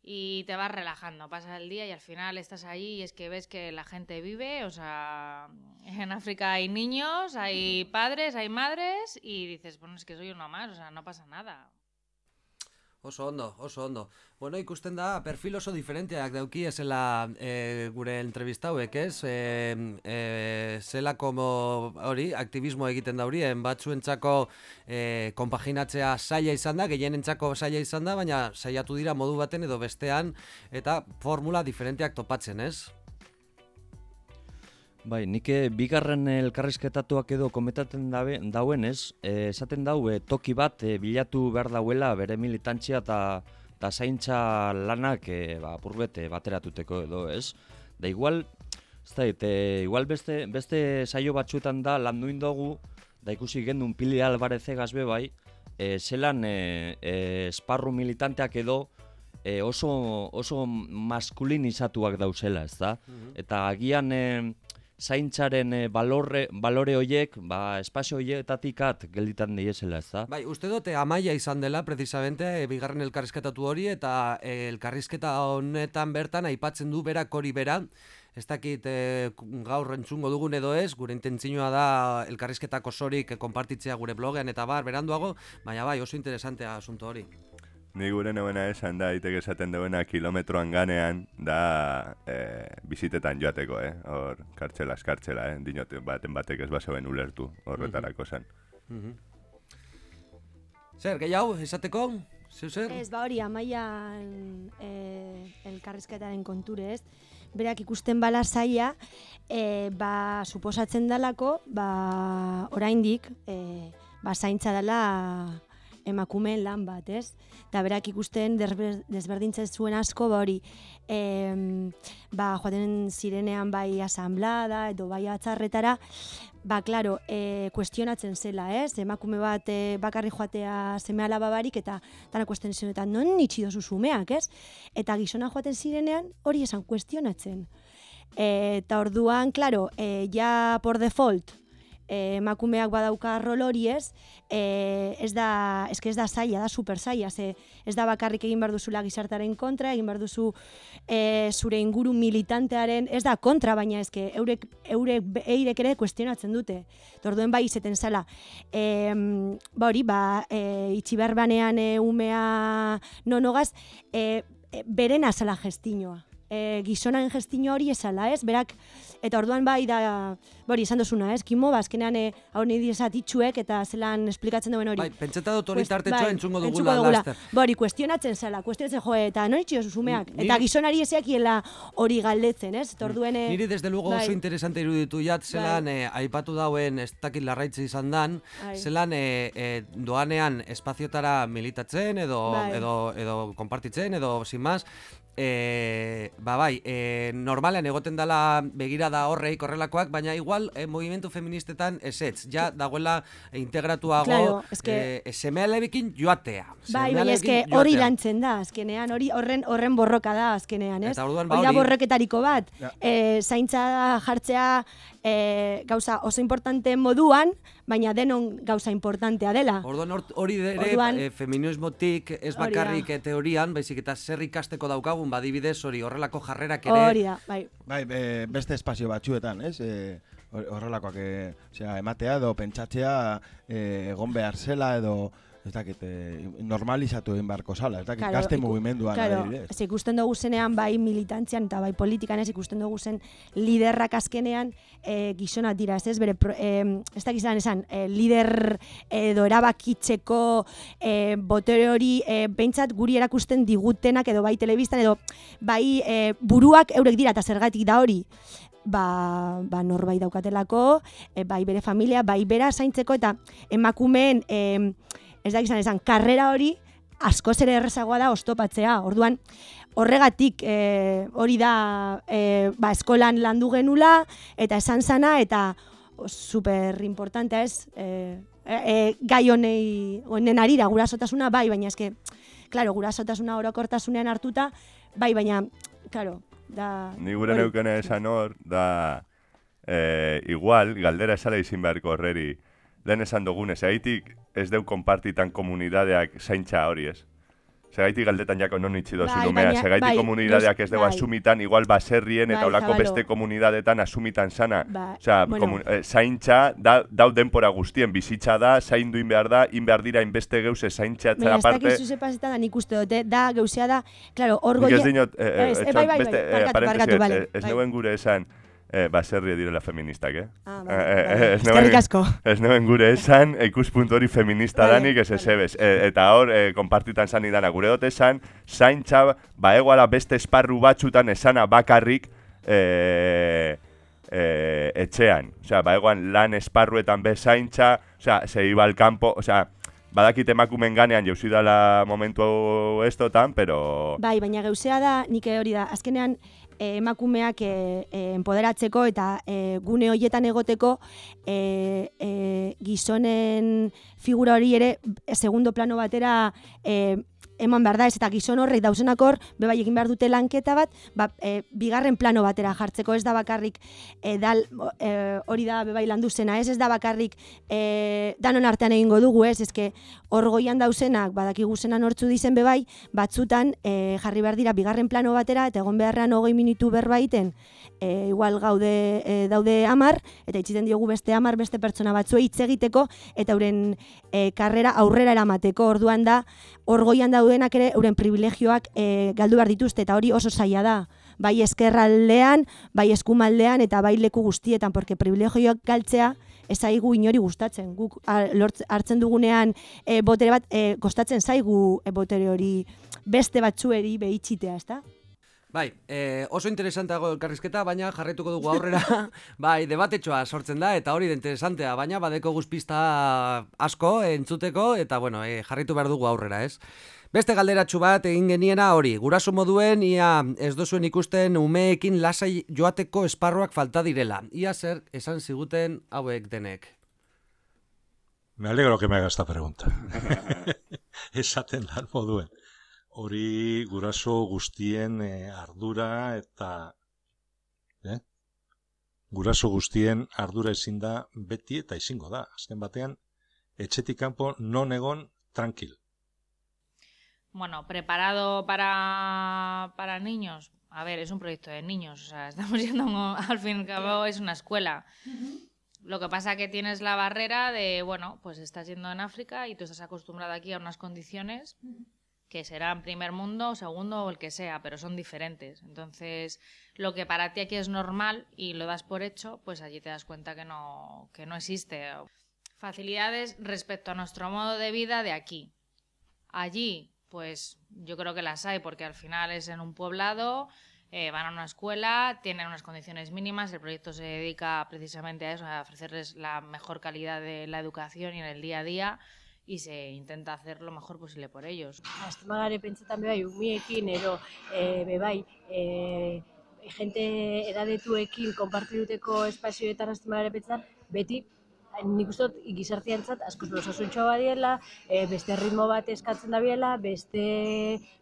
y te vas relajando, pasa el día y al final estás allí y es que ves que la gente vive, o sea, en África hay niños, hay padres, hay madres y dices, bueno, es que soy uno más, o sea, no pasa nada. Oso ondo, oso ondo. Bueno, ikusten da, perfil oso diferenteak dauki esela e, gure entrevistauek, ez? E, e, zela como hori, aktivismo egiten da horien, batzuentzako e, konpaginatzea zaila izan da, gehienentzako zaila izan da, baina saiatu dira modu baten edo bestean, eta formula diferenteak topatzen, ez? Bai, nik eh, bigarren elkarrizketatuak edo kometaten dabe, dauen ez, eh, esaten dau eh, toki bat eh, bilatu behar dauela bere militantzia eta eta zaintza lanak eh, ba, apurbet eh, bateratuteko edo ez. Da igual, ez da, eh, igual beste, beste saio batzuetan da landuin dugu, da ikusi gendun pili albarezegaz be bai, eh, zelan eh, eh, esparru militanteak edo eh, oso, oso maskulinizatuak dauzela, ez da? Eta agian eh, zaintzaren eh, balorre, balore hoiek, ba, espazio hoietatik at gelditan diesela, ez da? Bai, uste dute amaia izan dela, precisamente, e, bigarren elkarrizketatu hori, eta e, elkarrizketa honetan bertan aipatzen du berak hori bera, ez dakit e, gaur entzungo dugun edo ez, gure intentzioa da elkarrizketako sorik konpartitzea gure blogean eta bar, beranduago, baina bai, oso interesantea asunto hori. Ni gure nuena esan da, iteke esaten duena kilometroan ganean, da eh, bizitetan joateko, eh? Hor, kartxela, eskartxela, eh? Dinote, baten batek ez basoen ulertu horretarako zen. Zer, gehiago, esateko? Zeu zer? Ez, ba hori, amaian e, elkarrizketaren konture ez, berak ikusten bala zaila, e, ba, suposatzen dalako, ba, oraindik, e, ba, zaintza dela emakumeen lan bat, ez? Eta berak ikusten desberdintzen zuen asko, ba hori, em, ba, joaten zirenean bai asamblada edo bai atzarretara, ba, klaro, e, kuestionatzen zela, ez? Emakume bat e, bakarri joatea seme alaba barik eta dana kuestionatzen eta non itxi dozu zumeak, ez? Eta gizona joaten zirenean hori esan kuestionatzen. E, eta orduan, klaro, e, ja por default, e, emakumeak badauka rol hori ez, e, ez da, eske ez da zaila, da super zaila, ze ez da bakarrik egin behar duzula gizartaren kontra, egin behar duzu e, zure inguru militantearen, ez da kontra, baina eske eurek, eurek eirek ere kuestionatzen dute. Eta Orduen bai izeten zala, e, ba hori, ba, e, itxi behar banean e, umea nonogaz, e, e, berena zala gestinoa. E, gizonaren gestino hori esala, ez? Berak, eta orduan bai da, bori, esan dozuna, ez? Kimo, ba, azkenean, e, hau nahi itxuek, eta zelan esplikatzen duen hori. Bai, pentseta dut hori tartetxoa entzungo dugula laster. Bori, kuestionatzen zela, kuestionatzen jo, eta non itxio zumeak? Ni- Eta gizonari ezekiela hori galdetzen, ez? Eta orduen... e, Niri desde luego bai. oso interesante iruditu jat, zelan eh, aipatu dauen ez dakit larraitze izan dan, Bai. zelan eh, eh, doanean espaziotara militatzen edo, Bai. edo, edo konpartitzen edo sin más, eh, ba bai, eh, normalean egoten dela begirada horreik horrelakoak, baina igual eh, movimentu feministetan esetz, ja dagoela integratuago Claro, es que- eh, seme-alebekin joatea. Bai, baina eske hori lantzen da, azkenean, hori horren horren borroka da azkenean, ez? Eta orduan, ba, hori borroketariko bat. Ja. Eh, zaintza jartzea e, gauza oso importante moduan, baina denon gauza importantea dela. Orduan hor- hori ere Orduan- e, feminismotik ez bakarrik e, teorian, baizik eta zer ikasteko daukagun badibidez hori horrelako jarrerak ere. Hori da, bai. Bai, be- beste espazio batzuetan, ez? E, hor- horrelakoak e, osea, ematea edo pentsatzea e, egon behar zela edo ez dakit, e, normalizatu egin beharko zala, ez dakit, Claro, gazte iku- mugimenduan claro, adibidez. ez ikusten dugu zenean bai militantzian eta bai politikan ez ikusten dugu zen liderrak azkenean e, gizonak dira, ez bere pro, e, ez dakit zelan esan, e, lider edo erabakitzeko e, botere hori e, behintzat guri erakusten digutenak edo bai telebistan edo bai e, buruak eurek dira eta zergatik da hori ba, ba norbait daukatelako, e, bai bere familia, bai bera zaintzeko eta emakumeen e, ez da izan esan, karrera hori askoz ere errezagoa da oztopatzea. Orduan, horregatik e, hori da e, ba, eskolan landu genula eta esan zana eta super importantea ez e, e, gai honei honen arira gurasotasuna bai, baina eske claro, gurasotasuna orokortasunean hartuta bai, baina claro, da Ni gure neukene esan hor, da, eh, igual, galdera esala izin beharko horreri, lehen esan dugunez, egaitik ez deu konpartitan komunidadeak zaintza hori ez. Segaitik galdetan jako non itxi dozu Bai, baina- segaitik bai, komunidadeak ez deu bai. asumitan, igual baserrien eta Bai, olako Zabalo. beste komunidadetan asumitan sana. Ba, Osea, bueno. komun- eh, zaintza da, dau denpora guztien, bizitza da, zaindu in behar da, in behar dira inbeste geuse zaintza Baina ez dakizu ze pasetan da nik uste dute, da geuzea da, claro, hor Nik ez dinot, eh, eh, Ez, etxon, bai, bai, beste, bai, eh, barkatu, parentesi, barkatu, eh, bale, ez bai. neuen gure esan, eh, baserri direla feministak, eh? Ah, Eh, vale, eh, ez neuen- Eskerrik asko. Ez neuen gure esan, ikuspuntu hori feminista Vale, danik ez ezebez. E, eta hor, e, konpartitan zan idana, gure dut esan, zaintza, ba egoala beste esparru batzutan esana bakarrik, e, e, etxean. Osea, ba egoan lan esparruetan be zaintza, osea, se iba al campo, osea, badakit emakumen ganean jauzi dala momentu estotan, pero... Bai, baina geuzea da, nik hori da, azkenean eh, emakumeak eh, eh, empoderatzeko eta eh, gune hoietan egoteko eh, eh, gizonen figura hori ere segundo plano batera eh, eman behar da, ez eta gizon horrek dauzenak hor, bebai egin behar dute lanketa bat, ba, e, bigarren plano batera jartzeko, ez da bakarrik e, dal, e, hori da bebai landu zena, ez ez da bakarrik e, danon artean egingo dugu, ez, ezke hor goian dauzenak, badakigu zena nortzu dizen bebai, batzutan e, jarri behar dira bigarren plano batera, eta egon beharrean hogei minutu berbaiten, e, igual gaude e, daude amar, eta itxiten diogu beste amar, beste pertsona batzuei hitz egiteko, eta euren e, karrera aurrera eramateko, orduan da, hor goian daudenak ere euren privilegioak e, galdu behar dituzte, eta hori oso zaila da. Bai eskerraldean, bai eskumaldean, eta bai leku guztietan, porque privilegioak galtzea, ez zaigu inori gustatzen. Guk hartzen dugunean e, botere bat, e, kostatzen zaigu e, botere hori beste batzueri behitxitea, ezta? Bai, e, oso interesanteago elkarrizketa, baina jarretuko dugu aurrera. bai, debatetxoa sortzen da, eta hori da interesantea, baina badeko guzpista asko entzuteko, eta bueno, e, jarritu behar dugu aurrera, ez? Beste galderatxu bat egin geniena hori, guraso moduen ia ez duzuen ikusten umeekin lasai joateko esparruak falta direla. Ia zer esan ziguten hauek denek. Me alegro que me haga esta pregunta. Esaten lan moduen. Hori guraso guztien eh, ardura eta... Eh? Guraso guztien ardura ezin da beti eta ezingo da. Azken batean, etxetik kanpo non egon tranquil. Bueno, preparado para, para niños. A ver, es un proyecto de niños, o sea, estamos yendo al fin y al cabo es una escuela. Lo que pasa que tienes la barrera de, bueno, pues estás yendo en África y tú estás acostumbrado aquí a unas condiciones que serán primer mundo, segundo o el que sea, pero son diferentes. Entonces, lo que para ti aquí es normal y lo das por hecho, pues allí te das cuenta que no, que no existe. Facilidades respecto a nuestro modo de vida de aquí. Allí, pues yo creo que las hay porque al final es en un poblado, eh, van a una escuela, tienen unas condiciones mínimas, el proyecto se dedica precisamente a eso, a ofrecerles la mejor calidad de la educación y en el día a día y se intenta hacer lo mejor posible por ellos. Pentsetan bebai, umiekin, bebai, edadetuekin espazioetan pentsetan, beti nik uste dut gizartiantzat askoz osasuntxo badiela, e, beste ritmo bat eskatzen da biela, beste,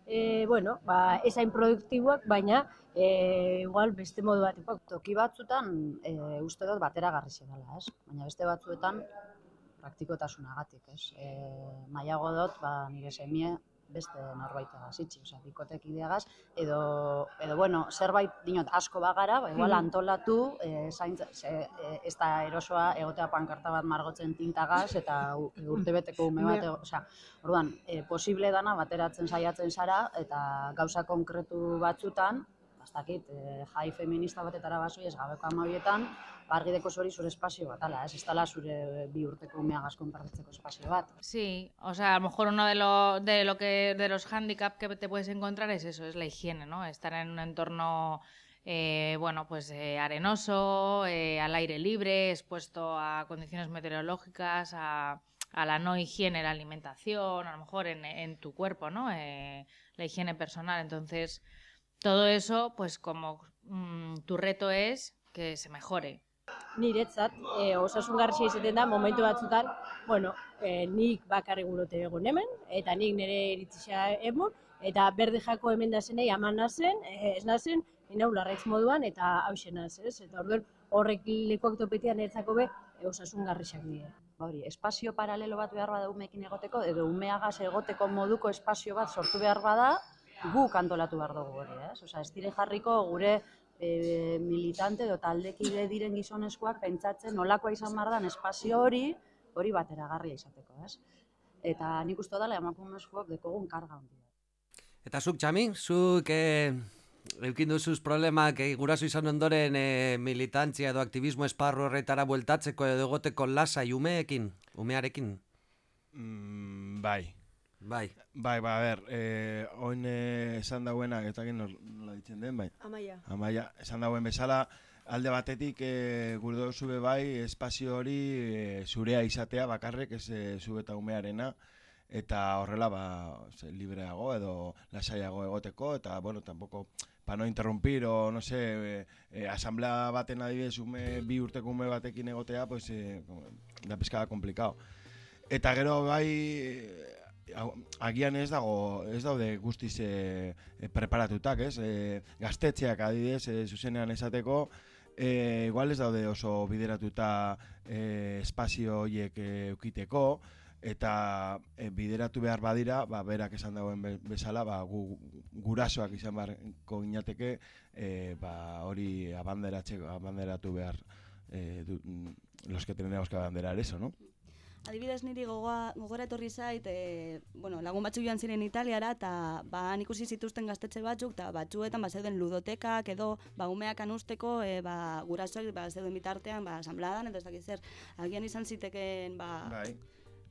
e, bueno, ba, esain produktiboak, baina e, igual beste modu bat. Toki batzutan e, uste dut batera garri dela, ez? Baina beste batzuetan praktikotasunagatik, ez? E, maiago dut, ba, nire semie beste norbaita gazitzi, osea, bikotek ideagaz, edo, edo, bueno, zerbait, dinot, asko bagara, ba, igual Mhm. antolatu, e, zaintza, ze, e, ez da erosoa egotea pankarta bat margotzen tintagaz, eta u- urtebeteko ume bat, osea, orduan, e, posible dana bateratzen saiatzen zara, eta gauza konkretu batzutan, ez dakit, e, jai feminista batetara basoi ez gabeko amabietan, argi deko zori zure espazio bat, ala, ez, ez zure bi urteko umeagaz konpartitzeko espazio bat. Sí, o sea, a lo mejor uno de, lo, de, lo que, de los handicaps que te puedes encontrar es eso, es la higiene, ¿no? Estar en un entorno, eh, bueno, pues eh, arenoso, eh, al aire libre, expuesto a condiciones meteorológicas, a, a la no higiene, la alimentación, a lo mejor en, en tu cuerpo, ¿no? Eh, la higiene personal. Entonces, todo eso, pues como mm, tu reto es que se mejore. niretzat e, osasungarria izaten da momentu batzutan, bueno, e, nik bakarrik gurote egon hemen, eta nik nire iritzia emun, eta berde jako hemen da zenei aman nazen, e, ez nazen, inau larraitz moduan, eta hauxe naz, ez? Eta orduan horrek lekuak topetean eretzako be, e, osasungarriak dira. Ba hori, espazio paralelo bat behar bada umekin egoteko, edo umeagaz egoteko moduko espazio bat sortu behar bada, guk antolatu behar dugu hori, ez? Osea, ez dire jarriko gure e, militante edo taldekide diren gizonezkoak pentsatzen nolakoa izan behar dan espazio hori, hori bateragarria izateko, ez? Eta nik uste dela emakumezkoak dekogun karga handi. Eta zuk, Txami, zuk eh, eukin duzuz problemak eh, guraso izan ondoren eh, militantzia edo aktivismo esparru horretara bueltatzeko edo egoteko lasai umeekin, umearekin? Mm, bai. Bai. Bai, ba, a ber, eh, oin eh, esan dauena, dakit nor- nola ditzen den, bai. Amaia. Amaia, esan dauen bezala, alde batetik e, gure dozu be bai, espazio hori eh, zurea izatea bakarrek, ez e, zu eta umearena, eta horrela ba, ze, libreago edo lasaiago egoteko, eta, bueno, tampoco, pa no interrumpir, o, no sé, e, e, asamblea baten adibidez, ume, bi urteko ume batekin egotea, pues, e, da pizkada komplikao. Eta gero bai, eh, agian ez dago ez daude guztiz e, preparatutak, ez? E, gaztetxeak adibidez, e, zuzenean esateko, e, igual ez daude oso bideratuta e, espazio horiek e, eukiteko, eta e, bideratu behar badira, ba, berak esan be- bezala, ba, gu, gurasoak izan beharko ginateke, e, ba, hori abanderatzeko, abanderatu behar e, du, mm, los que tenemos que abanderar eso, no? Adibidez niri gogoa, gogora etorri zait, e, bueno, lagun batzuk joan ziren Italiara, eta ba, ikusi zituzten gaztetxe batzuk, eta batzuetan ba, zeuden ludotekak edo ba, umeak anusteko e, ba, gurasoak ba, zeuden bitartean ba, asambladan, edo ez dakit zer, agian izan zitekeen ba, Bai.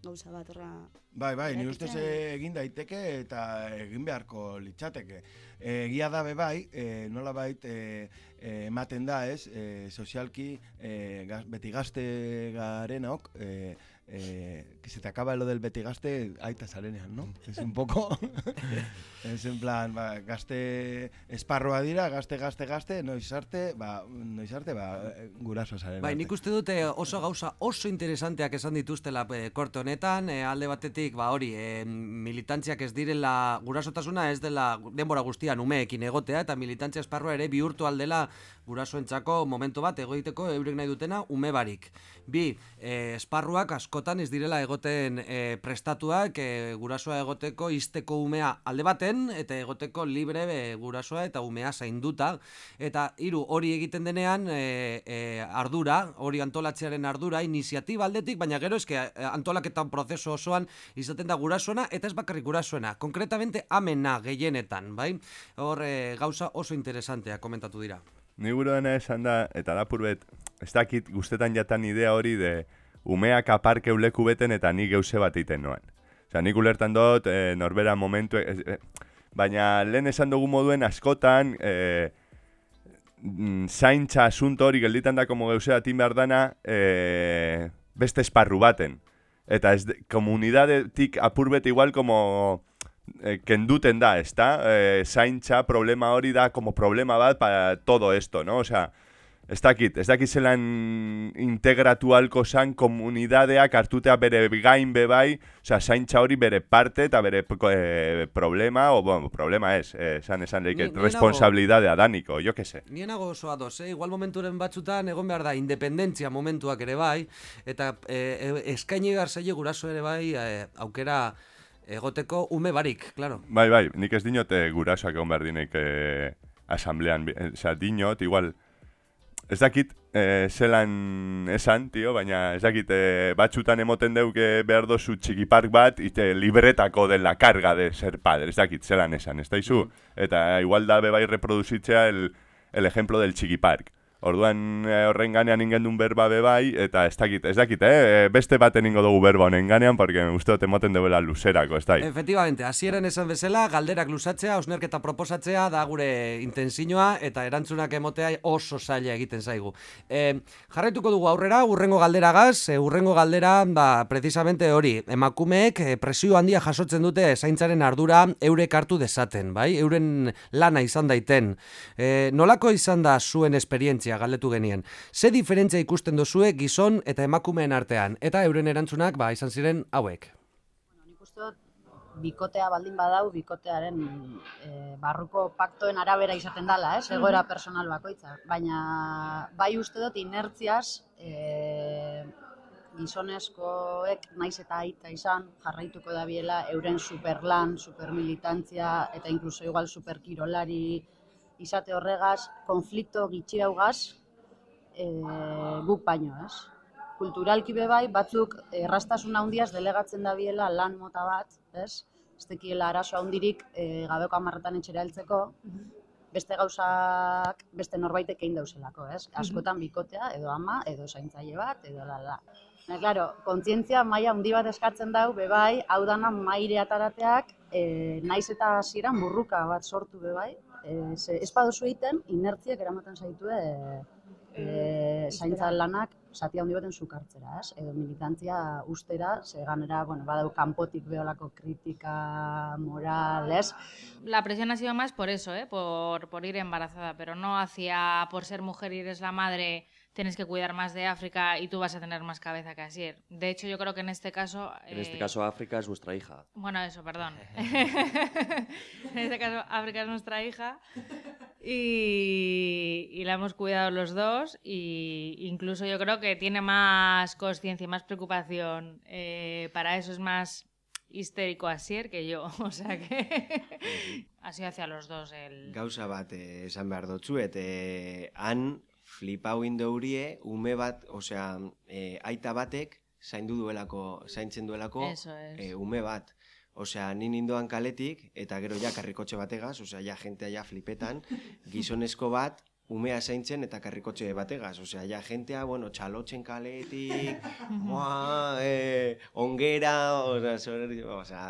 gauza bat horra... Bai, bai, ni ustez egin daiteke eta egin beharko litzateke. E, egia da be bai, e, nola bait, e, e, ematen da, ez, e, sozialki, e, gaz, beti gazte garenok, e, e, que se te acaba lo del beti gazte aita zarenean, no? Es un poco, es en plan, ba, gazte esparroa dira, gazte, gazte, gazte, noiz arte, ba, noiz arte, ba, guraso zaren Bai, nik uste dute oso gauza oso interesanteak esan dituztela e, korte honetan, e, alde batetik, ba hori, e, militantziak ez direla, gurasotasuna ez dela denbora guztian umeekin egotea, eta militantzia esparrua ere bihurtu aldela gurasoentzako momentu bat egoiteko eurek nahi dutena ume barik. Bi, e, esparruak askotan ez direla egoten e, prestatuak e, gurasoa egoteko izteko umea alde baten, eta egoteko libre e, gurasoa eta umea zainduta. Eta hiru hori egiten denean e, e, ardura, hori antolatzearen ardura, iniziatiba aldetik, baina gero eske antolaketan prozesu osoan izaten da gurasoena, eta ez bakarrik gurasoena, konkretamente amena gehienetan, bai? Hor e, gauza oso interesantea komentatu dira. Ni buruena esan da, eta da purbet, ez dakit guztetan jatan idea hori de umeak aparke uleku beten eta ni geuse bat egiten noan. Osa, nik ulertan dut, e, norbera momentu, ez, e, baina lehen esan dugu moduen askotan, e, zaintza asunto hori gelditan da como geuse batin behar dana, e, beste esparru baten. Eta ez, de- komunidadetik apurbet igual como eh, kenduten da, ezta? Eh, zaintza problema hori da como problema bat para todo esto, ¿no? O sea, ez dakit, ez dakit zelan integratu halko zan komunidadeak hartutea bere gain bebai, osea, zaintza hori bere parte eta bere eh, problema, o, bueno, problema ez, eh, esan esan Ni- leike, ni responsabilidadea daniko, jo que se. Nien nago oso ados, eh? igual momenturen batzutan egon behar da independentzia momentuak ere bai, eta eh, eh, eskaini behar zaile guraso ere bai eh, aukera egoteko ume barik, claro. Bai, bai, nik ez dinot eh, gurasoak egon behar dinek eh, asamblean, eh, osea, dinot, igual, ez dakit eh, zelan esan, tio, baina ez dakit eh, batzutan emoten deuke behar dozu txikipark bat, ite libretako de la carga de ser padre, ez dakit zelan esan, ez daizu? Eta igual da bebai reproduzitzea el, el ejemplo del txikipark. Orduan eh, horren ganean ingendun berba bebai, eta ez dakit, ez dakit, eh? Beste baten ingo dugu berba honen ganean, porque uste dut emoten deuela luzerako, ez dakit. Efectivamente, hasieran esan bezala, galderak lusatzea, osnerketa proposatzea da gure intentzinoa eta erantzunak emotea oso zaila egiten zaigu. E, jarraituko dugu aurrera, urrengo galderagaz, e, urrengo galdera, ba, precisamente hori, emakumeek presio handia jasotzen dute zaintzaren ardura eurek hartu dezaten, bai? Euren lana izan daiten. E, nolako izan da zuen esperientzia, galdetu genien. Ze diferentzia ikusten dozue gizon eta emakumeen artean? Eta euren erantzunak, ba, izan ziren hauek. uste dut bikotea baldin badau, bikotearen e, barruko paktoen arabera izaten dala, ez? Egoera personal bakoitza. Baina bai uste dut inertziaz e, gizonezkoek naiz eta aita izan jarraituko dabiela euren superlan, supermilitantzia eta inkluso igual superkirolari izate horregaz, konflikto gitxiraugaz e, guk baino, ez? kulturalki bai, batzuk errastasun handiaz delegatzen dabiela lan mota bat, ez? Ez tekiela arazo handirik e, gabeko amarretan etxera heltzeko, beste gauzak beste norbaitek egin dauzelako, ez? Askotan bikotea, edo ama, edo zaintzaile bat, edo la la. Na, claro, kontzientzia maila handi bat eskatzen dau, be bai, hau dana maire atarateak, e, naiz eta hasieran burruka bat sortu be bai, e, ze ez baduzu egiten, inertziak eramaten zaitue e, zaintza lanak zati handi baten sukartzera, ez? Edo militantzia ustera, ze ganera, bueno, badau kanpotik beholako kritika, moral, ez? La presión ha sido más por eso, ¿eh? por, por ir embarazada, pero no hacia por ser mujer y eres la madre, tienes que cuidar más de África y tú vas a tener más cabeza que Asier. De hecho, yo creo que en este caso... En este eh, caso, África es vuestra hija. Bueno, eso, perdón. en este caso, África es nuestra hija y, y la hemos cuidado los dos y incluso yo creo que tiene más conciencia y más preocupación. eh, para eso es más histérico Asier que yo. O sea que ha sido hacia los dos el... Gauza bat eh, esan behar dotzuet, han flipau indeurie, ume bat, osea, eh, aita batek zaindu duelako, zaintzen duelako eh, ume bat. Osea, ni nindoan kaletik, eta gero ja karrikotxe bategaz, osea, ja jentea ja flipetan, gizonezko bat, umea zaintzen eta karrikotxe bategaz. Osea, ja jentea, bueno, txalotzen kaletik, Buah, eh, ongera, osea, osea,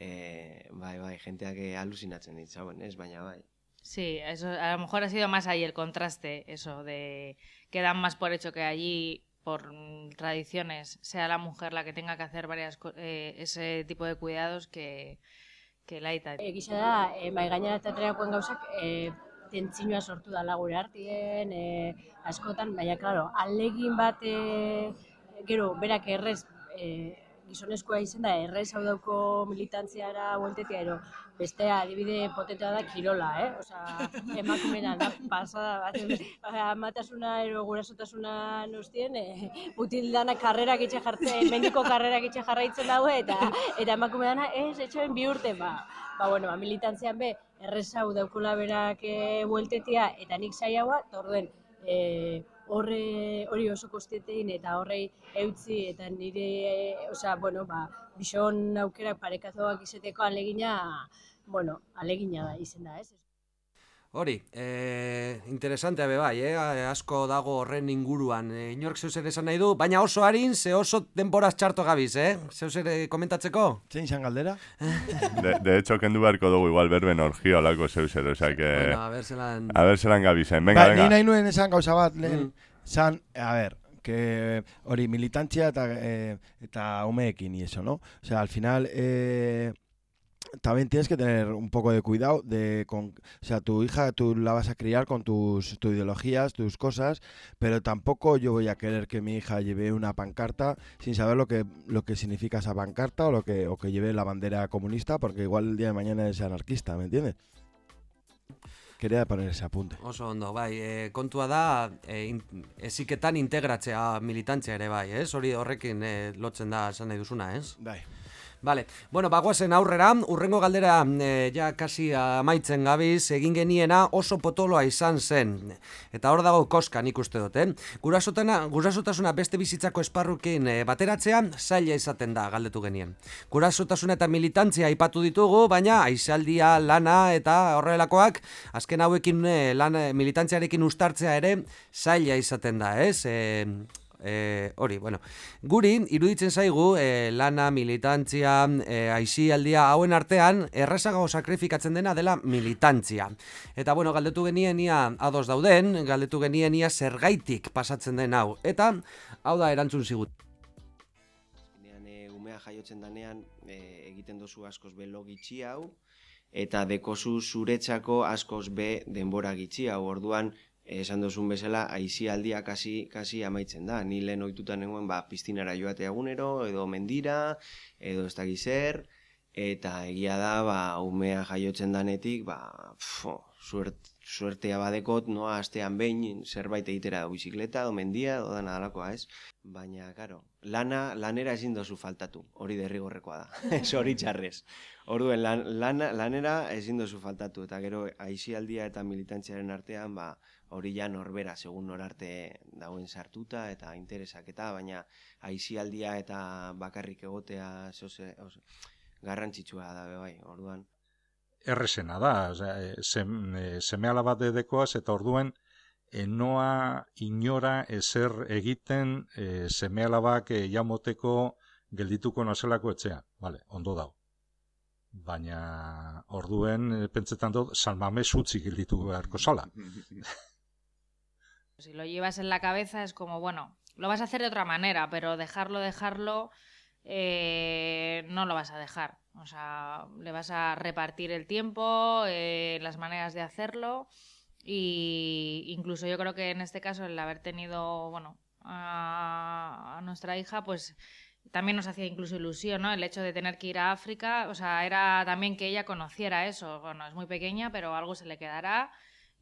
eh, bai, bai, jenteak eh, alusinatzen ditzauen, ez, baina bai. Sí, eso a lo mejor ha sido más ahí el contraste, eso de que dan más por hecho que allí por tradiciones sea la mujer la que tenga que hacer varias eh, ese tipo de cuidados que que laita. Egisa da, e, mai gainerataterakoen gauzak e, tentzinoa sortu dala gure artien, e, askotan, baina, klaro, alegin bat, e, gero, berak errez, e, gizonezkoa izen da, errez hau dauko militantziara bueltetia, ero, bestea adibide potentea da kirola, eh? Osa, emakumena da pasada bat, amatasuna ero gurasotasuna noztien, e, mutil dana karrerak itxe jartzen, mendiko karrerak itxe jarraitzen daue, eta eta emakume dana, ez, etxoen bi urte, ba, ba, bueno, ba, militantzian be, errezau daukula berak e, bueltetia, eta nik zaiagoa, eta orduen, e, horre hori oso kostientein eta horrei eutzi eta nire, osea, bueno, ba, bison aukerak parekatuak izeteko alegina, bueno, alegina da izen da, ez? Hori, e, interesantea be bai, eh? asko dago horren inguruan. E, inork zeus ere esan nahi du, baina oso harin, ze oso denboraz txarto gabiz, eh? Zeus ere komentatzeko? Zein izan galdera? De, de hecho, kendu beharko dugu igual berben orgio alako zeuzer, osea que... Bueno, a ver zelan- A ver zelan gabizen, venga, ba, venga. Ni nahi nuen esan gauza bat, lehen, Mm. zan, a ver, que hori militantzia eta, eh, eta umeekin y eso, ¿no? O sea, al final, eh, también tienes que tener un poco de cuidado de con, o sea, tu hija tú la vas a criar con tus, tus ideologías, tus cosas, pero tampoco yo voy a querer que mi hija lleve una pancarta sin saber lo que lo que significa esa pancarta o lo que o que lleve la bandera comunista, porque igual el día de mañana es anarquista, ¿me entiendes? Quería poner ese apunte. Oso ondo, bai, e, kontua da e, in, eziketan integratzea militantzia ere bai, ez? Hori horrekin e, lotzen da esan nahi duzuna, ez? Bai. Vale. Bueno, bagoazen aurrera, urrengo galdera e, ja kasi amaitzen gabiz, egin geniena oso potoloa izan zen. Eta hor dago koska nik uste dut, eh? Gurasotana, gurasotasuna beste bizitzako esparrukin e, bateratzea zaila izaten da galdetu genien. Gurasotasuna eta militantzia aipatu ditugu, baina aizaldia, lana eta horrelakoak azken hauekin e, lan, militantziarekin ustartzea ere zaila izaten da, ez? E, E, hori, bueno, guri iruditzen zaigu e, lana, militantzia, e, aizialdia hauen artean errezago sakrifikatzen dena dela militantzia. Eta bueno, galdetu genien ia ados dauden, galdetu genien ia zergaitik pasatzen den hau. Eta hau da erantzun zigut. Nean, e, umea jaiotzen danean e, egiten dozu askoz be lo gitxi hau, eta dekozu zuretzako askoz be denbora gitxi hau. Orduan, esan duzun bezala, aizialdia kasi, kasi amaitzen da. Ni lehen ohituta nengoen, ba, piztinara joatea egunero, edo mendira, edo ez dakiz zer, eta egia da, ba, umea jaiotzen danetik, ba, pfo, suert, suertea badekot, no, astean behin zerbait egitera da bizikleta, edo mendia, edo dana dalakoa, ez? Baina, karo, lana, lanera ezin dozu faltatu, hori derrigorrekoa da, ez hori txarrez. Orduen, lan, lana, lanera ezin dozu faltatu, eta gero, aizialdia eta militantziaren artean, ba, hori ja norbera segun norarte dauen sartuta eta interesak eta baina aizialdia eta bakarrik egotea zose, ose, garrantzitsua da be bai, orduan. Erresena da, sem, seme bat dedekoaz eta orduen enoa inora ezer egiten e, seme alabak e, jamoteko geldituko nazelako etxean. Vale, ondo dago. Baina orduen pentsetan dut salmamez utzi gelditu beharko sala. Si lo llevas en la cabeza es como, bueno, lo vas a hacer de otra manera, pero dejarlo, dejarlo, eh, no lo vas a dejar. O sea, le vas a repartir el tiempo, eh, las maneras de hacerlo. Y incluso yo creo que en este caso el haber tenido, bueno, a, a nuestra hija, pues también nos hacía incluso ilusión, ¿no? El hecho de tener que ir a África, o sea, era también que ella conociera eso. Bueno, es muy pequeña, pero algo se le quedará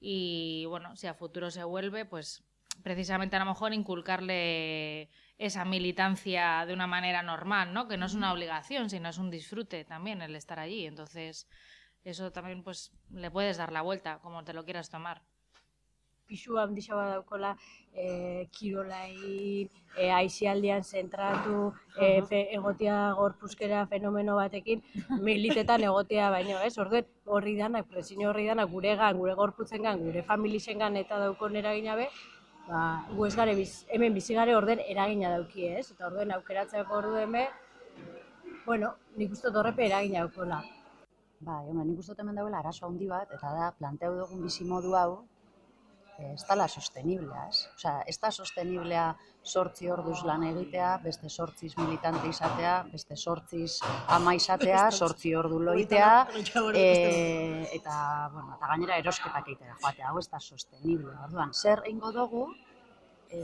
y bueno, si a futuro se vuelve, pues precisamente a lo mejor inculcarle esa militancia de una manera normal, ¿no? Que no es una obligación, sino es un disfrute también el estar allí. Entonces, eso también pues le puedes dar la vuelta como te lo quieras tomar. Pisu handixa badaukola e, kirolai, e, aizialdian zentratu, e, fe, egotia gorpuzkera fenomeno batekin, militetan egotia baino, ez? Orduen, horri danak, presio horri danak, guregan, gure gorputzengan, gure familixengan eta daukon eragina be, ba, gu ez gare biz, hemen bizi gare orden eragina dauki, ez? Eta orduen aukeratzeko orduen be, bueno, nik uste horrepe eragina daukola. Bai, hombre, nik uste hemen dauela arazo handi bat, eta da, planteu dugun bizi modu hau, ez dala sosteniblea, ez? Osea, ez da sosteniblea sortzi orduz lan egitea, beste sortziz militante izatea, beste sortziz ama izatea, sortzi ordu loitea, e, eta, bueno, eta gainera erosketak egitera joatea, hau ez da sostenible. Orduan, zer eingo dugu, e,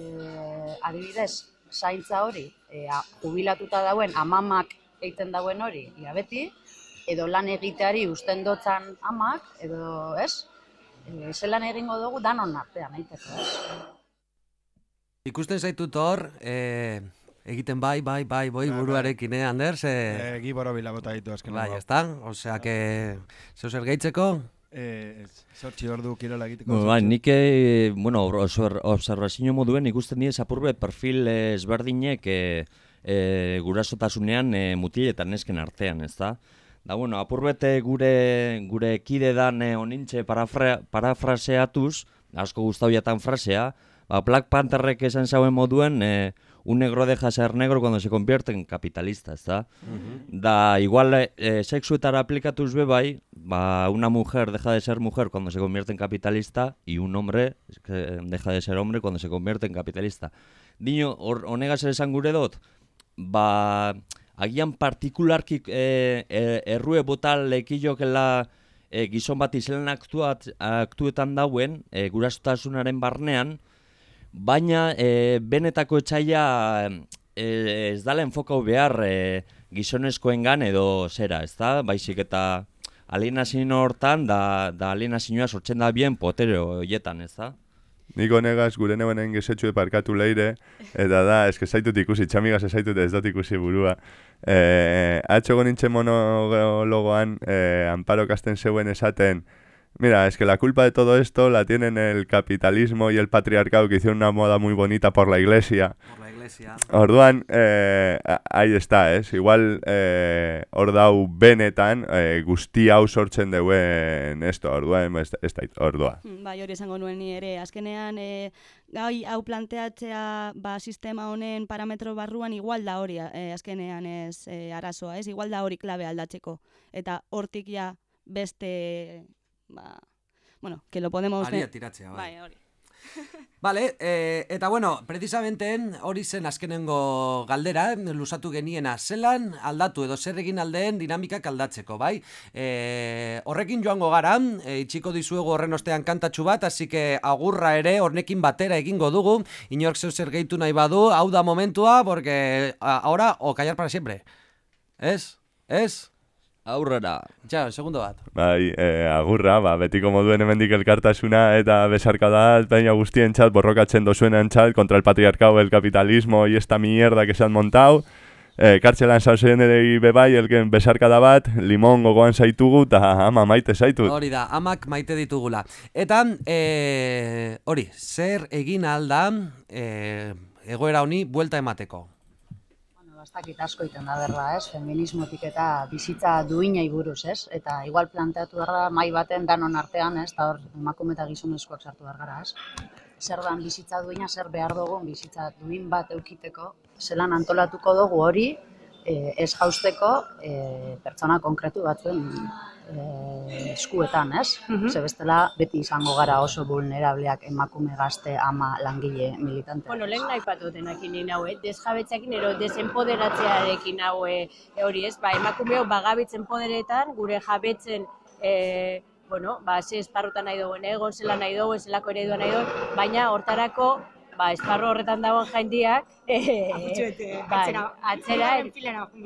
adibidez, zaintza hori, e, jubilatuta dauen amamak egiten dauen hori, ia beti, edo lan egiteari usten dotzan amak, edo, ez? E, zelan egingo dugu danon artean, egiteko, ez? Ikusten zaitut hor, e, egiten bai, bai, bai, boi buruarekin, eh, Anders? E, Eh, Gi borobila bota ditu azken. bai, ez da? Osea, que... Zeu zer gehitzeko? Eh, sortzi ordu kirola egiteko. Bueno, bai, sortzi- nik, eh, bueno, obser- observazio moduen ikusten die apurbe perfil eh, ezberdinek eh, eh, gurasotasunean eh, mutil eta nesken artean, ez da? Da, bueno, apurbete gure, gure kide dan eh, onintxe parafra, parafraseatuz, asko gustau jatan frasea, ba, Black Pantherrek esan zauen moduen, eh, un negro deja ser negro cuando se convierte en capitalista, ez da? Da, igual eh, sexuetara aplikatuz be bai, ba, una mujer deja de ser mujer cuando se convierte en capitalista y un hombre deja de ser hombre cuando se convierte en capitalista. Dino, hor- honegaz ere esan gure dut, ba, agian partikularki e, e, errue bota lekillokela e, gizon bat izelen aktuat, aktuetan dauen, e, gurasotasunaren barnean, baina e, benetako etxaila e, ez dala enfokau behar e, gizonezkoengan edo zera, ez da? Baizik eta alienazio hortan, da, da alienazioa sortzen da bien potere horietan, ez da? Niko negaz gure neuenen gesetxu parkatu leire, eta da, eske zaitut ikusi, txamigaz zaitut ez dut ikusi burua. Eh, atxo nintzen monologoan, eh, Amparo Kasten zeuen esaten, Mira, es que la culpa de todo esto la tienen el capitalismo y el patriarcado que hicieron una moda muy bonita por la iglesia. Por la iglesia. Orduan, eh, ahí está, es. Igual eh, hor dau benetan eh, guzti hau sortzen deuen esto, orduan, ez ez da, ordua. Bai, hori esango nuen ni ere, azkenean eh, gai hau planteatzea ba, sistema honen parametro barruan igual da hori, eh, azkenean ez eh, arazoa, ez? Igual da hori klabe aldatzeko. Eta hortik ja beste ba, bueno, que lo podemos... Aria tiratzea, bai. Bai, hori. Vale, e, eta bueno, precisamente hori zen azkenengo galdera, lusatu geniena zelan aldatu edo zer egin aldeen dinamikak aldatzeko, bai? E, horrekin joango gara, e, itxiko dizuego horren ostean kantatxu bat, hasi que agurra ere hornekin batera egingo dugu, inork zeu zer gehitu nahi badu, hau da momentua, porque ahora o callar para siempre. Ez? Ez? Aurrera. Ja, segundo bat. Bai, eh, agurra, ba, betiko moduen hemendik elkartasuna eta besarka da, peña guztien txat, borrokatzen dozuenan txat, kontra el patriarcado, el capitalismo y esta mierda que se han montado. Eh, kartzelan sauzen ere bebai, elken besarka da bat, limon gogoan zaitugu, eta ama maite zaitut. Hori da, amak maite ditugula. Eta, eh, hori, zer egin alda eh, egoera honi buelta emateko? Bastakit asko iten da berda, ez? Feminismotik eta bizitza duinai buruz, ez? Eta igual planteatu da mai baten danon artean, ez? Eta hor emakume eta gizonezkoak sartu behar gara, ez? Zer dan bizitza duina, zer behar dugu bizitza duin bat eukiteko, zelan antolatuko dugu hori, e, ez jausteko e, pertsona konkretu batzuen e, eskuetan, ez? Mm Ze bestela beti izango gara oso vulnerableak emakume gazte ama langile militante. Bueno, lehen nahi patutenakin nina hau, eh? desjabetzeakin ero desempoderatzearekin hau e, hori ez, ba, emakumeo bagabitzen poderetan, gure jabetzen e, bueno, ba, ze esparrutan nahi dugu, egon zela nahi dugu, zelako eredua nahi dugu, baina hortarako ba, esparro horretan dagoen jaindiak, e, bai, atzera,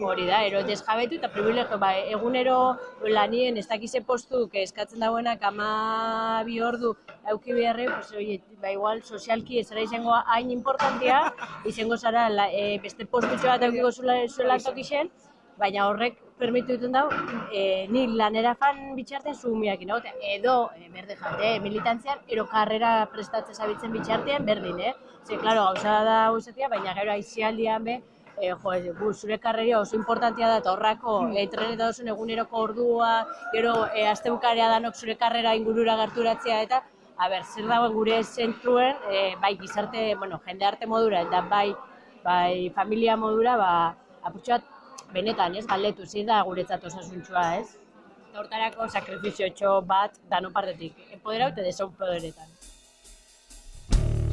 hori da, ero desjabetu eta privilegio, ba, egunero lanien ez dakize postuk eskatzen dagoenak ama bi ordu auki beharre, pues, oie, ba, igual sozialki ez zara izango hain importantia, izango zara la, e, beste postutxo bat aukiko zuela, zuela tokixen, baina horrek permitu ditun dau, e, ni lanera fan bitxartean zuhumiak edo e, berde jate, militantzian, ero karrera prestatzen zabitzen bitxartean berdin, eh? Ze, klaro, gauza da uzatia, baina gero aizialdian be, e, jo, bu, zure karreria oso importantia da, eta horrako, mm. e, tren eta dozen eguneroko ordua, gero, e, azte bukarea danok zure karrera ingurura gerturatzea, eta, a ber, zer dago gure zentruen, e, bai, gizarte, bueno, jende arte modura, eta bai, bai, familia modura, ba, apurtxoat, benetan, ez, galdetu zi da guretzat osasuntxua, ez? Eta hortarako sakrifizio txo bat dano partetik, empoderau eta desempoderetan.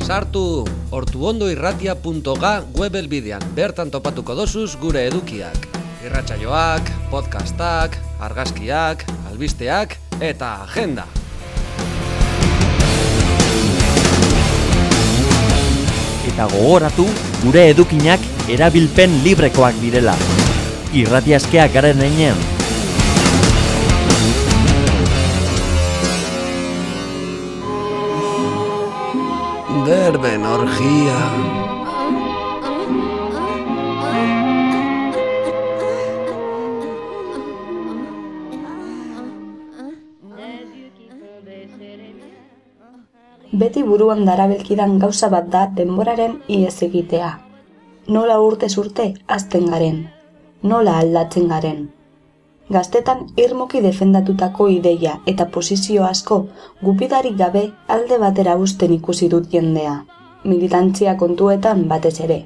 Sartu ortuondoirratia.ga web elbidean, bertan topatuko dosuz gure edukiak. Irratsaioak, podcastak, argazkiak, albisteak eta agenda. Eta gogoratu gure edukinak erabilpen librekoak direla irratiaskeak garen einean. Berben orgia. Beti buruan darabelkidan gauza bat da denboraren iez egitea. Nola urte urte azten garen, nola aldatzen garen. Gaztetan irmoki defendatutako ideia eta posizio asko gupidarik gabe alde batera usten ikusi dut jendea, militantzia kontuetan batez ere.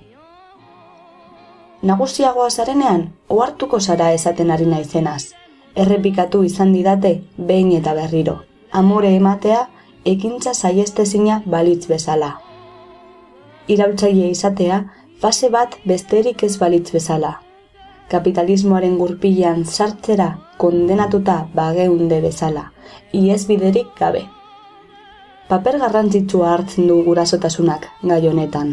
Nagusiagoa zarenean, ohartuko zara esaten ari naizenaz. Errepikatu izan didate behin eta berriro. Amore ematea ekintza saiestezina balitz bezala. Iraultzaile izatea fase bat besterik ez balitz bezala kapitalismoaren gurpilan sartzera kondenatuta bageunde bezala, iez biderik gabe. Paper garrantzitsua hartzen du gurasotasunak gai honetan.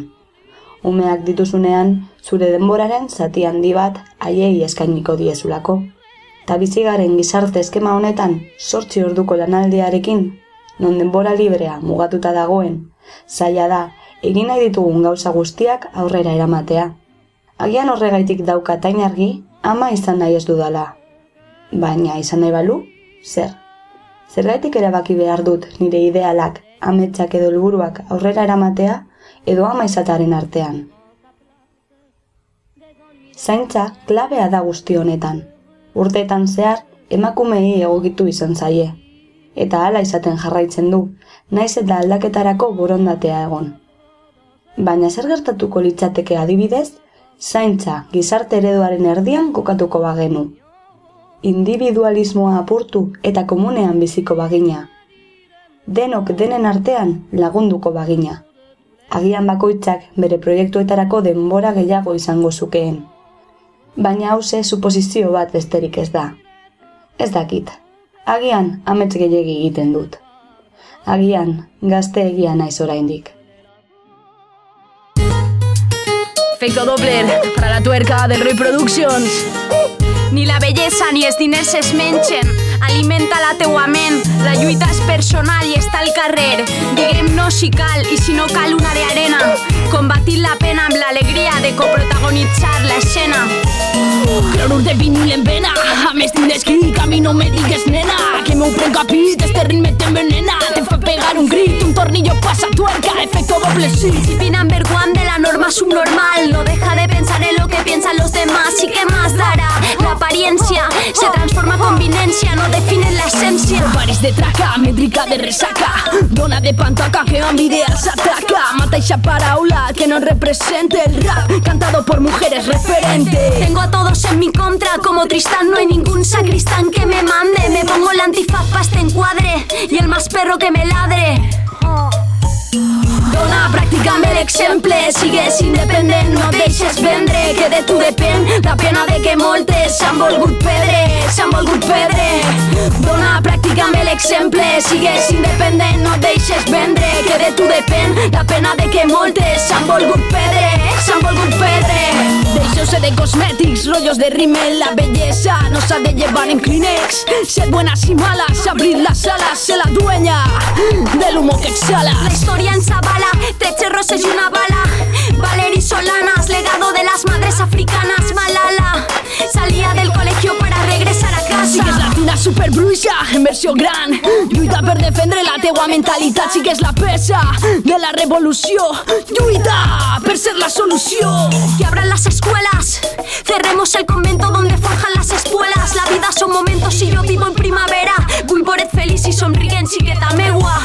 Umeak dituzunean, zure denboraren zati handi bat haiei eskainiko diezulako. Ta bizigaren gizarte eskema honetan, sortzi orduko lanaldiarekin, non denbora librea mugatuta dagoen, zaila da, egin nahi ditugun gauza guztiak aurrera eramatea. Agian horregaitik dauka argi, ama izan nahi ez dudala. Baina izan nahi balu, zer? Zergaitik erabaki behar dut nire idealak, ametsak edo helburuak aurrera eramatea, edo ama izataren artean. Zaintza klabea da guzti honetan. Urteetan zehar, emakumei egokitu izan zaie. Eta hala izaten jarraitzen du, naiz eta aldaketarako borondatea egon. Baina zer gertatuko litzateke adibidez, zaintza gizarte ereduaren erdian kokatuko bagenu. Individualismoa apurtu eta komunean biziko bagina. Denok denen artean lagunduko bagina. Agian bakoitzak bere proiektuetarako denbora gehiago izango zukeen baina hause suposizio bat besterik ez da. Ez dakit, agian amets gehiegi egiten dut. Agian gazte egia naiz oraindik. Efecto Doppler para la tuerca del Roy Productions. Ni la bellesa ni els diners es mengen. Alimenta la teua ment. La lluita és personal i està al carrer. Diguem-nos si cal i si no cal una de arena. Combatir la pena amb l'alegria de coprotagonitzar l'escena. Clorur de vinil en vena A més tinc escrit, a mi no me digues nena Que meu pren capit, este ritme t'envenena Te fa pegar un grit, un tornillo pasa tuerca Efecto doble sí Vine verguant de la norma subnormal No deja de pensar en lo que piensan los demás ¿Y qué más dará? La se transforma en convivencia No define la esencia. Paris de traca, métrica de resaca. Dona de pantaca que amb ideas ataca. Mata esa paraula que no represente el rap. Cantado por mujeres referentes. Tengo a todos en mi contra Como Tristán. No hay ningún sacristán que me mande. Me pongo el antifaz pa' este encuadre Y el más perro que me ladre Dona, practica'm l'exemple Sigues independent, no deixes vendre Que de tu depèn la pena de que moltes s'han volgut perdre S'han volgut perdre. Dona, practica'm l'exemple Sigues independent, no deixes vendre Que de tu depèn la pena de que moltes s'han volgut perdre S'han volgut perdre Deixeu-se de cosmètics, rollos de rímel La bellesa no s'ha de llevar en Kleenex. Ser buenas y malas, abrir las alas Ser la dueña del humo que exhala. La historia en Zabala, Teche Roses y una bala. Valery Solanas, legado de las madres africanas Malala, salía del colegio para regresar a casa. Sigues latina superbruixa, en versió gran. Lluita per defendre la teua mentalitat Sigues la peça de la revolució Lluita per ser la solució Que abran las escuelas Cerremos el convento donde forjan las espuelas La vida son momentos y yo vivo en primavera. Vull veure't feliç i somrient, xiqueta meua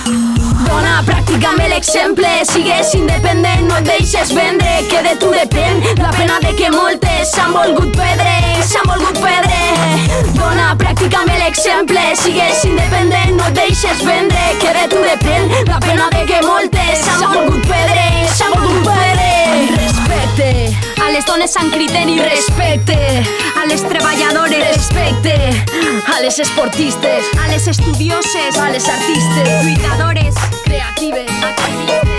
Dona, practica'm l'exemple Sigues independent, no et deixes vendre. Que de tu la pena de que moltes s'han volgut perdre S'han volgut perdre Dona, practica'm l'exemple Sigues independent, no et deixes vendre. Que de tu la pena de que moltes s'han volgut perdre S'han volgut perdre Respecte a les dones amb criteri Respecte a les treballadores Respecte a les esportistes. A les estudioses. A les artistes. Lluitadores creatives. A